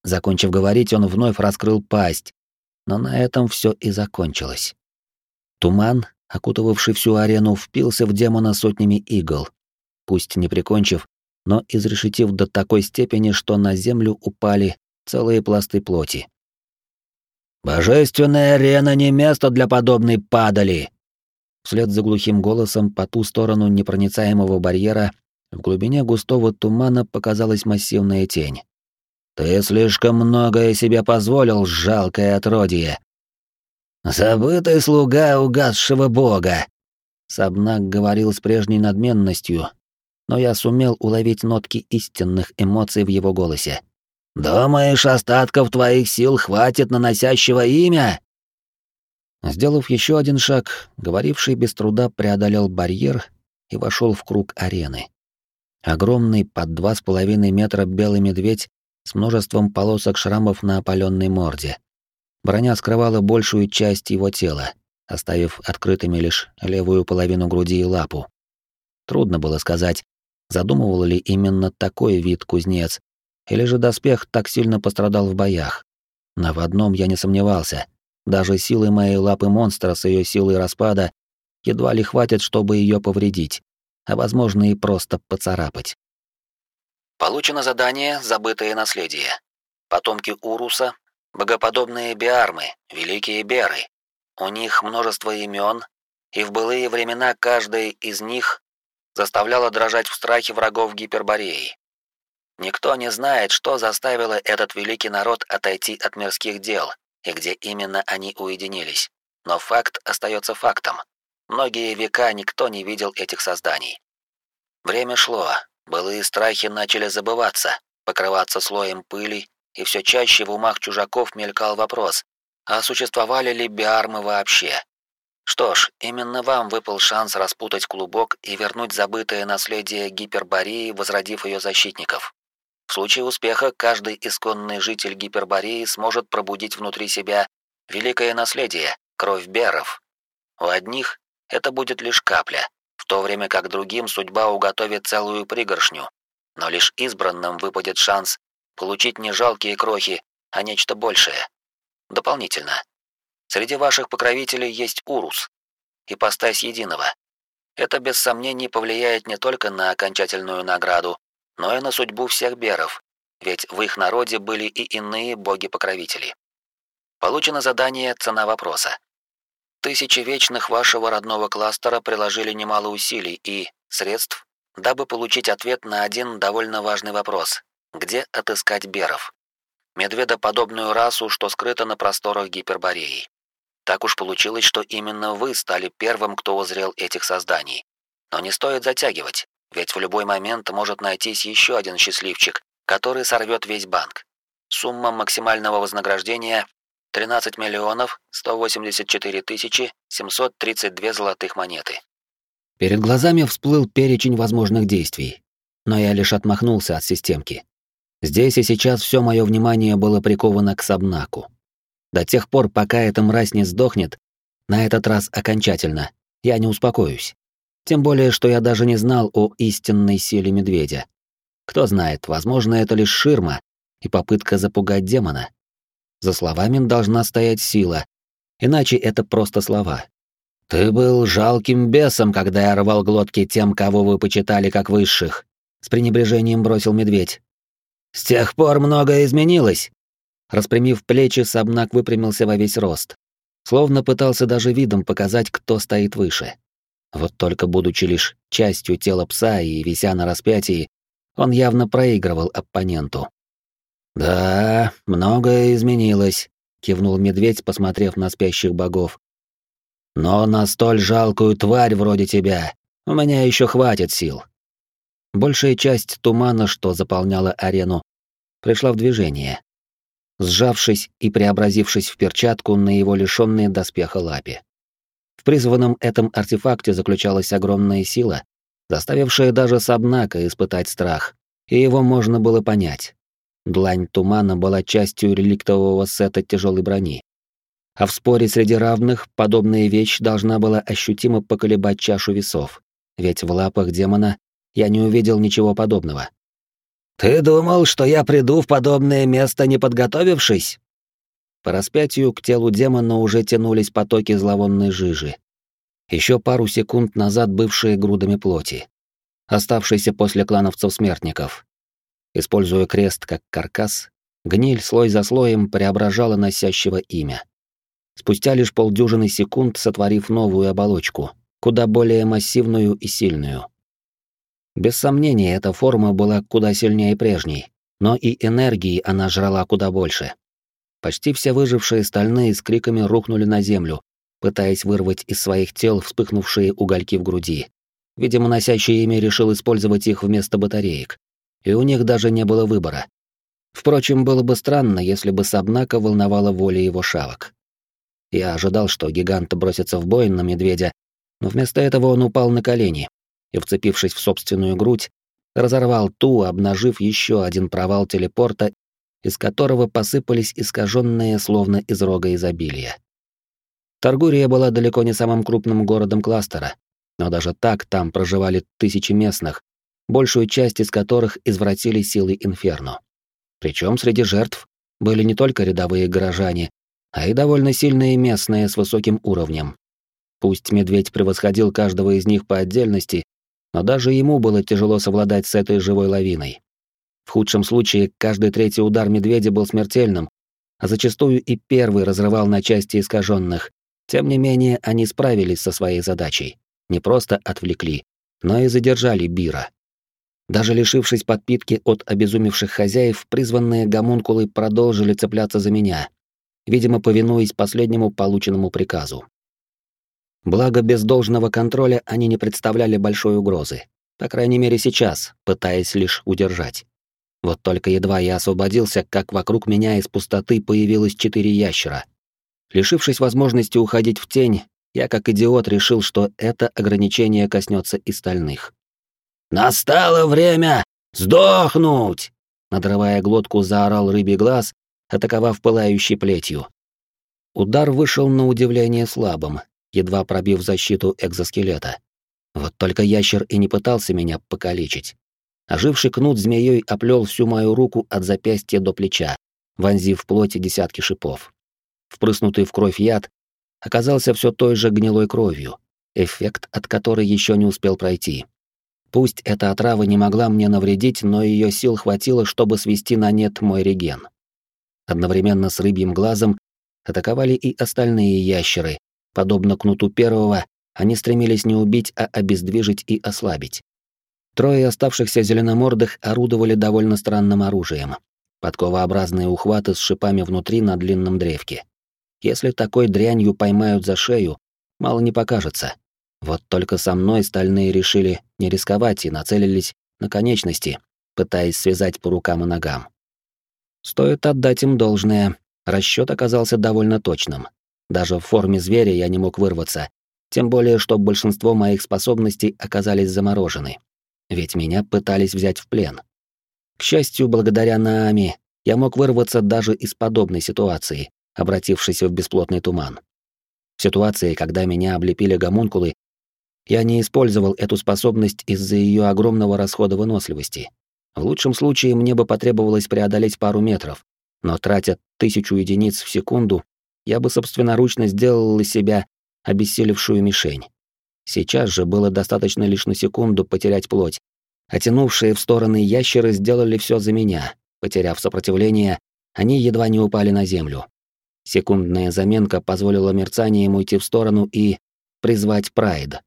Speaker 1: Закончив говорить, он вновь раскрыл пасть, но на этом все и закончилось. Туман, окутывавший всю арену, впился в демона сотнями игл, пусть не прикончив, но изрешетив до такой степени, что на землю упали целые пласты плоти. «Божественная арена не место для подобной падали!» Вслед за глухим голосом по ту сторону непроницаемого барьера в глубине густого тумана показалась массивная тень. Ты слишком многое себе позволил, жалкое отродье. Забытый слуга угасшего бога. Сабнак говорил с прежней надменностью, но я сумел уловить нотки истинных эмоций в его голосе. «Думаешь, остатков твоих сил хватит на носящего имя?» Сделав еще один шаг, говоривший без труда преодолел барьер и вошел в круг арены. Огромный под два с половиной метра белый медведь с множеством полосок шрамов на опаленной морде. Броня скрывала большую часть его тела, оставив открытыми лишь левую половину груди и лапу. Трудно было сказать, задумывал ли именно такой вид кузнец, или же доспех так сильно пострадал в боях. Но в одном я не сомневался. Даже силы моей лапы монстра с ее силой распада едва ли хватит, чтобы ее повредить, а возможно и просто поцарапать. Получено задание «Забытое наследие». Потомки Уруса — богоподобные биармы, великие беры. У них множество имен, и в былые времена каждая из них заставляла дрожать в страхе врагов Гипербореи. Никто не знает, что заставило этот великий народ отойти от мирских дел и где именно они уединились. Но факт остается фактом. Многие века никто не видел этих созданий. Время шло, Былые страхи начали забываться, покрываться слоем пыли
Speaker 4: и все чаще в умах чужаков мелькал вопрос, а существовали ли биармы вообще? Что ж, именно вам выпал шанс распутать клубок и вернуть забытое наследие Гипербории, возродив ее защитников. В случае успеха каждый исконный житель Гипербории сможет пробудить внутри себя великое наследие, кровь беров. У одних это будет лишь капля, то время как другим судьба уготовит целую пригоршню. Но лишь избранным выпадет шанс получить не жалкие крохи, а нечто большее. Дополнительно. Среди ваших покровителей есть Урус, ипостась единого. Это без сомнений повлияет не только на окончательную награду, но и на судьбу всех беров, ведь в их народе были и иные боги-покровители. Получено задание «Цена вопроса». Тысячи вечных вашего родного кластера приложили немало усилий и средств, дабы получить ответ на один довольно важный вопрос – где отыскать беров? Медведоподобную расу, что скрыта на просторах Гипербореи. Так уж получилось, что именно вы стали первым, кто узрел этих созданий. Но не стоит затягивать, ведь в любой момент может найтись еще один счастливчик, который сорвет весь банк. Сумма максимального вознаграждения 13 миллионов 184 тысячи 732 золотых монеты.
Speaker 1: Перед глазами всплыл перечень возможных действий, но я лишь отмахнулся от системки. Здесь и сейчас все мое внимание было приковано к Сабнаку. До тех пор, пока эта мразь не сдохнет, на этот раз окончательно, я не успокоюсь. Тем более, что я даже не знал о истинной силе медведя. Кто знает, возможно, это лишь ширма и попытка запугать демона. За словами должна стоять сила, иначе это просто слова. «Ты был жалким бесом, когда я рвал глотки тем, кого вы почитали как высших», — с пренебрежением бросил медведь. «С тех пор многое изменилось. Распрямив плечи, Сабнак выпрямился во весь рост. Словно пытался даже видом показать, кто стоит выше. Вот только будучи лишь частью тела пса и вися на распятии, он явно проигрывал оппоненту. «Да, многое изменилось», — кивнул медведь, посмотрев на спящих богов. «Но на столь жалкую тварь вроде тебя у меня еще хватит сил». Большая часть тумана, что заполняла арену, пришла в движение сжавшись и преобразившись в перчатку на его лишённые доспеха лапе. В призванном этом артефакте заключалась огромная сила, заставившая даже Сабнака испытать страх, и его можно было понять. Длань тумана была частью реликтового сета тяжелой брони. А в споре среди равных подобная вещь должна была ощутимо поколебать чашу весов, ведь в лапах демона я не увидел ничего подобного. «Ты думал, что я приду в подобное место, не подготовившись?» По распятию к телу демона уже тянулись потоки зловонной жижи. Еще пару секунд назад бывшие грудами плоти, оставшиеся после клановцев-смертников. Используя крест как каркас, гниль слой за слоем преображала носящего имя. Спустя лишь полдюжины секунд сотворив новую оболочку, куда более массивную и сильную. Без сомнения, эта форма была куда сильнее прежней, но и энергии она жрала куда больше. Почти все выжившие стальные с криками рухнули на землю, пытаясь вырвать из своих тел вспыхнувшие угольки в груди. Видимо, носящий ими решил использовать их вместо батареек. И у них даже не было выбора. Впрочем, было бы странно, если бы Сабнака волновала воля его шавок. Я ожидал, что гигант бросится в бой на медведя, но вместо этого он упал на колени, и, вцепившись в собственную грудь, разорвал ту, обнажив еще один провал телепорта, из которого посыпались искаженные, словно из рога изобилия. Таргурия была далеко не самым крупным городом кластера, но даже так там проживали тысячи местных, большую часть из которых извратили силы Инферно. Причем среди жертв были не только рядовые горожане, а и довольно сильные местные с высоким уровнем. Пусть медведь превосходил каждого из них по отдельности, но даже ему было тяжело совладать с этой живой лавиной. В худшем случае каждый третий удар медведя был смертельным, а зачастую и первый разрывал на части искаженных. Тем не менее, они справились со своей задачей. Не просто отвлекли, но и задержали Бира. Даже лишившись подпитки от обезумевших хозяев, призванные гомункулы продолжили цепляться за меня, видимо, повинуясь последнему полученному приказу. Благо, без должного контроля они не представляли большой угрозы. По крайней мере, сейчас, пытаясь лишь удержать. Вот только едва я освободился, как вокруг меня из пустоты появилось четыре ящера. Лишившись возможности уходить в тень, я как идиот решил, что это ограничение коснется и стальных.
Speaker 2: «Настало время сдохнуть!» Надрывая глотку, заорал рыбий глаз, атаковав пылающей плетью.
Speaker 1: Удар вышел на удивление слабым, едва пробив защиту экзоскелета. Вот только ящер и не пытался меня покалечить. Оживший кнут змеей оплел всю мою руку от запястья до плеча, вонзив в плоти десятки шипов. Впрыснутый в кровь яд оказался все той же гнилой кровью, эффект от которой еще не успел пройти. Пусть эта отрава не могла мне навредить, но ее сил хватило, чтобы свести на нет мой реген. Одновременно с рыбьим глазом атаковали и остальные ящеры. Подобно кнуту первого, они стремились не убить, а обездвижить и ослабить. Трое оставшихся зеленомордых орудовали довольно странным оружием. Подковообразные ухваты с шипами внутри на длинном древке. Если такой дрянью поймают за шею, мало не покажется. Вот только со мной стальные решили не рисковать и нацелились на конечности, пытаясь связать по рукам и ногам. Стоит отдать им должное, расчет оказался довольно точным. Даже в форме зверя я не мог вырваться, тем более что большинство моих способностей оказались заморожены ведь меня пытались взять в плен. К счастью, благодаря Наами, я мог вырваться даже из подобной ситуации, обратившись в бесплотный туман. В ситуации, когда меня облепили гомункулы, я не использовал эту способность из-за ее огромного расхода выносливости. В лучшем случае мне бы потребовалось преодолеть пару метров, но тратя тысячу единиц в секунду, я бы собственноручно сделал из себя обессилевшую мишень. Сейчас же было достаточно лишь на секунду потерять плоть. Отянувшие в стороны ящеры сделали все за меня. Потеряв сопротивление, они едва не упали на землю. Секундная заменка позволила мерцанием уйти в сторону и призвать Прайд.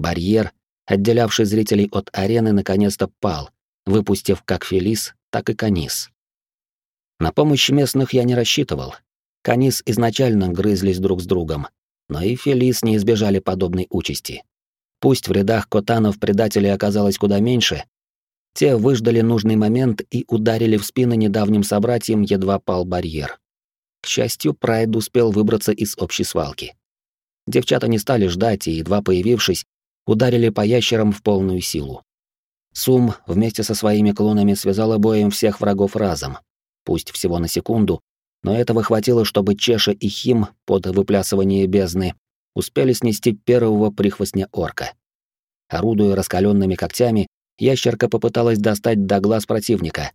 Speaker 1: Барьер, отделявший зрителей от арены, наконец-то пал, выпустив как Фелис, так и Канис. На помощь местных я не рассчитывал. Канис изначально грызлись друг с другом, но и Фелис не избежали подобной участи. Пусть в рядах котанов предателей оказалось куда меньше, те выждали нужный момент и ударили в спины недавним собратьям, едва пал барьер. К счастью, Прайд успел выбраться из общей свалки. Девчата не стали ждать и, едва появившись, ударили по ящерам в полную силу. Сум вместе со своими клонами связал обоим всех врагов разом, пусть всего на секунду, но этого хватило, чтобы Чеша и Хим под выплясывание бездны успели снести первого прихвостня орка. Орудуя раскаленными когтями, ящерка попыталась достать до глаз противника.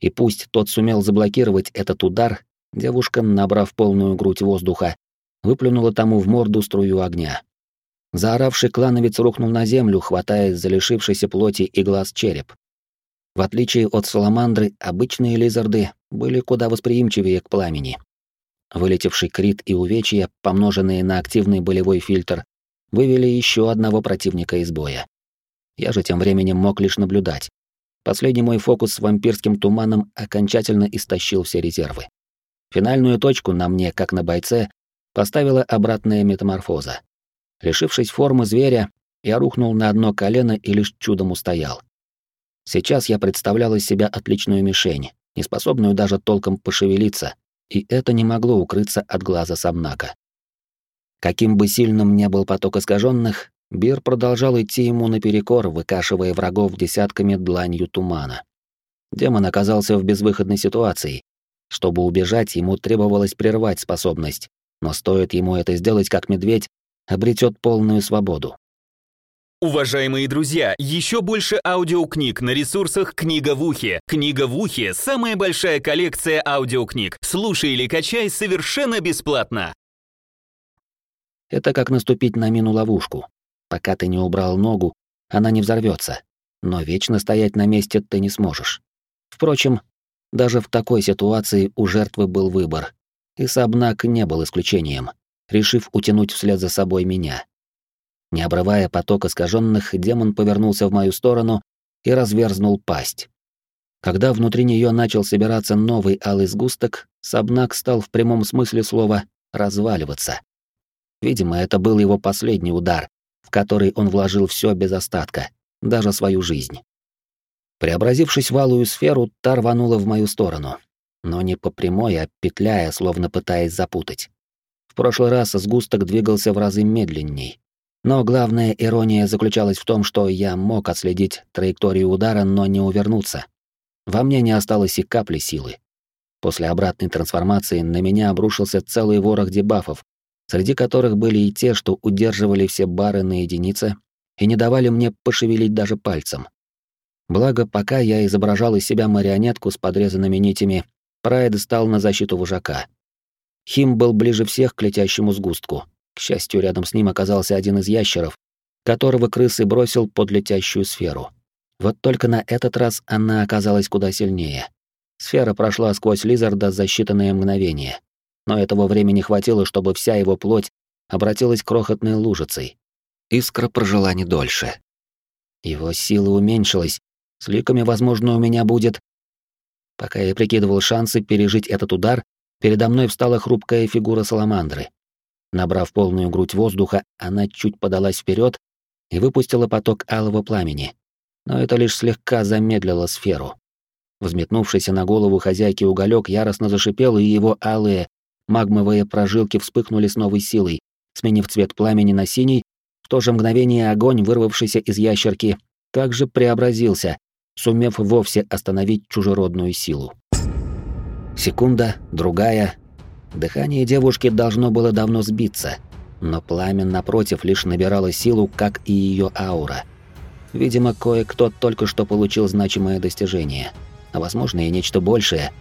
Speaker 1: И пусть тот сумел заблокировать этот удар, девушка, набрав полную грудь воздуха, выплюнула тому в морду струю огня. Заоравший клановец рухнул на землю, хватаясь за лишившейся плоти и глаз череп. В отличие от саламандры, обычные лизарды были куда восприимчивее к пламени. Вылетевший крит и увечья, помноженные на активный болевой фильтр, вывели еще одного противника из боя. Я же тем временем мог лишь наблюдать. Последний мой фокус с вампирским туманом окончательно истощил все резервы. Финальную точку на мне, как на бойце, поставила обратная метаморфоза. Лишившись формы зверя, я рухнул на одно колено и лишь чудом устоял. Сейчас я представлял из себя отличную мишень, неспособную даже толком пошевелиться, и это не могло укрыться от глаза Самнака. Каким бы сильным ни был поток искаженных, Бир продолжал идти ему наперекор, выкашивая врагов десятками дланью тумана. Демон оказался в безвыходной ситуации. Чтобы убежать, ему требовалось прервать способность, но стоит ему это сделать, как медведь обретет полную свободу.
Speaker 3: Уважаемые друзья, еще больше аудиокниг на ресурсах «Книга в ухе». «Книга в ухе» — самая большая коллекция аудиокниг. Слушай или качай совершенно бесплатно.
Speaker 1: Это как наступить на мину-ловушку. Пока ты не убрал ногу, она не взорвется. Но вечно стоять на месте ты не сможешь. Впрочем, даже в такой ситуации у жертвы был выбор. И Сабнак не был исключением, решив утянуть вслед за собой меня. Не обрывая поток искаженных, демон повернулся в мою сторону и разверзнул пасть. Когда внутри нее начал собираться новый алый сгусток, Сабнак стал в прямом смысле слова разваливаться. Видимо, это был его последний удар, в который он вложил все без остатка, даже свою жизнь. Преобразившись в алую сферу, та рванула в мою сторону. Но не по прямой, а петляя, словно пытаясь запутать. Прошлый раз сгусток двигался в разы медленней. Но главная ирония заключалась в том, что я мог отследить траекторию удара, но не увернуться. Во мне не осталось и капли силы. После обратной трансформации на меня обрушился целый ворох дебафов, среди которых были и те, что удерживали все бары на единице и не давали мне пошевелить даже пальцем. Благо, пока я изображал из себя марионетку с подрезанными нитями, Прайд стал на защиту вожака. Хим был ближе всех к летящему сгустку. К счастью, рядом с ним оказался один из ящеров, которого крысы бросил под летящую сферу. Вот только на этот раз она оказалась куда сильнее. Сфера прошла сквозь Лизарда за считанные мгновения. Но этого времени хватило, чтобы вся его плоть обратилась крохотной лужицей. Искра прожила не дольше. Его сила уменьшилась, с ликами, возможно, у меня будет... Пока я прикидывал шансы пережить этот удар, передо мной встала хрупкая фигура саламандры. Набрав полную грудь воздуха, она чуть подалась вперед и выпустила поток алого пламени. Но это лишь слегка замедлило сферу. Взметнувшийся на голову хозяйки уголек яростно зашипел, и его алые магмовые прожилки вспыхнули с новой силой, сменив цвет пламени на синий. В то же мгновение огонь, вырвавшийся из ящерки, также преобразился, сумев вовсе остановить чужеродную силу. Секунда, другая. Дыхание девушки должно было давно сбиться, но пламя напротив лишь набирало силу, как и ее аура. Видимо, кое-кто только что получил значимое достижение, а возможно и нечто большее.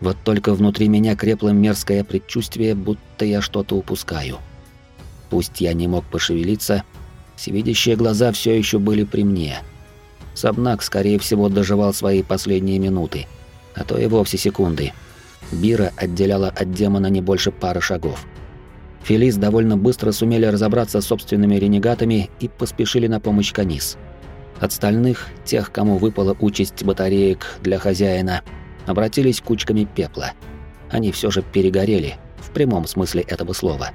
Speaker 1: Вот только внутри меня крепло мерзкое предчувствие, будто я что-то упускаю. Пусть я не мог пошевелиться, всевидящие глаза все еще были при мне — Сабнак, скорее всего, доживал свои последние минуты, а то и вовсе секунды. Бира отделяла от демона не больше пары шагов. Фелис довольно быстро сумели разобраться с собственными ренегатами и поспешили на помощь Канис. От стальных, тех, кому выпала участь батареек для хозяина, обратились кучками пепла. Они все же перегорели, в прямом смысле этого слова.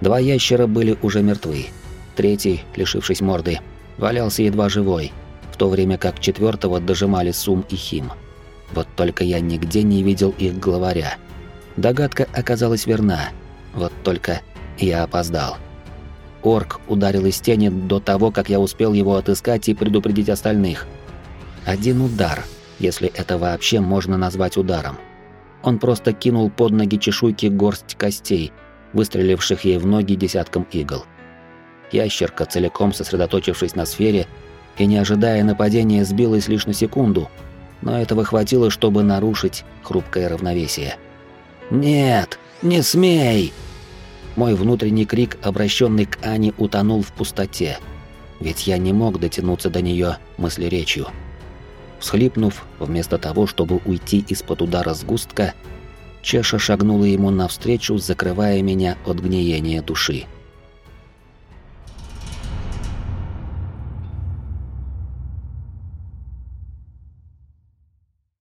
Speaker 1: Два ящера были уже мертвы. Третий, лишившись морды, валялся едва живой – в то время как четвертого дожимали Сум и Хим. Вот только я нигде не видел их главаря. Догадка оказалась верна, вот только я опоздал. Орк ударил из тени до того, как я успел его отыскать и предупредить остальных. Один удар, если это вообще можно назвать ударом. Он просто кинул под ноги чешуйки горсть костей, выстреливших ей в ноги десятком игл. Ящерка, целиком сосредоточившись на сфере, и, не ожидая нападения, сбилась лишь на секунду, но этого хватило, чтобы нарушить хрупкое равновесие. «Нет, не смей!» Мой внутренний крик, обращенный к Ане, утонул в пустоте, ведь я не мог дотянуться до нее мыслеречью. Всхлипнув, вместо того, чтобы уйти из-под удара сгустка, Чеша шагнула ему навстречу, закрывая меня от гниения души.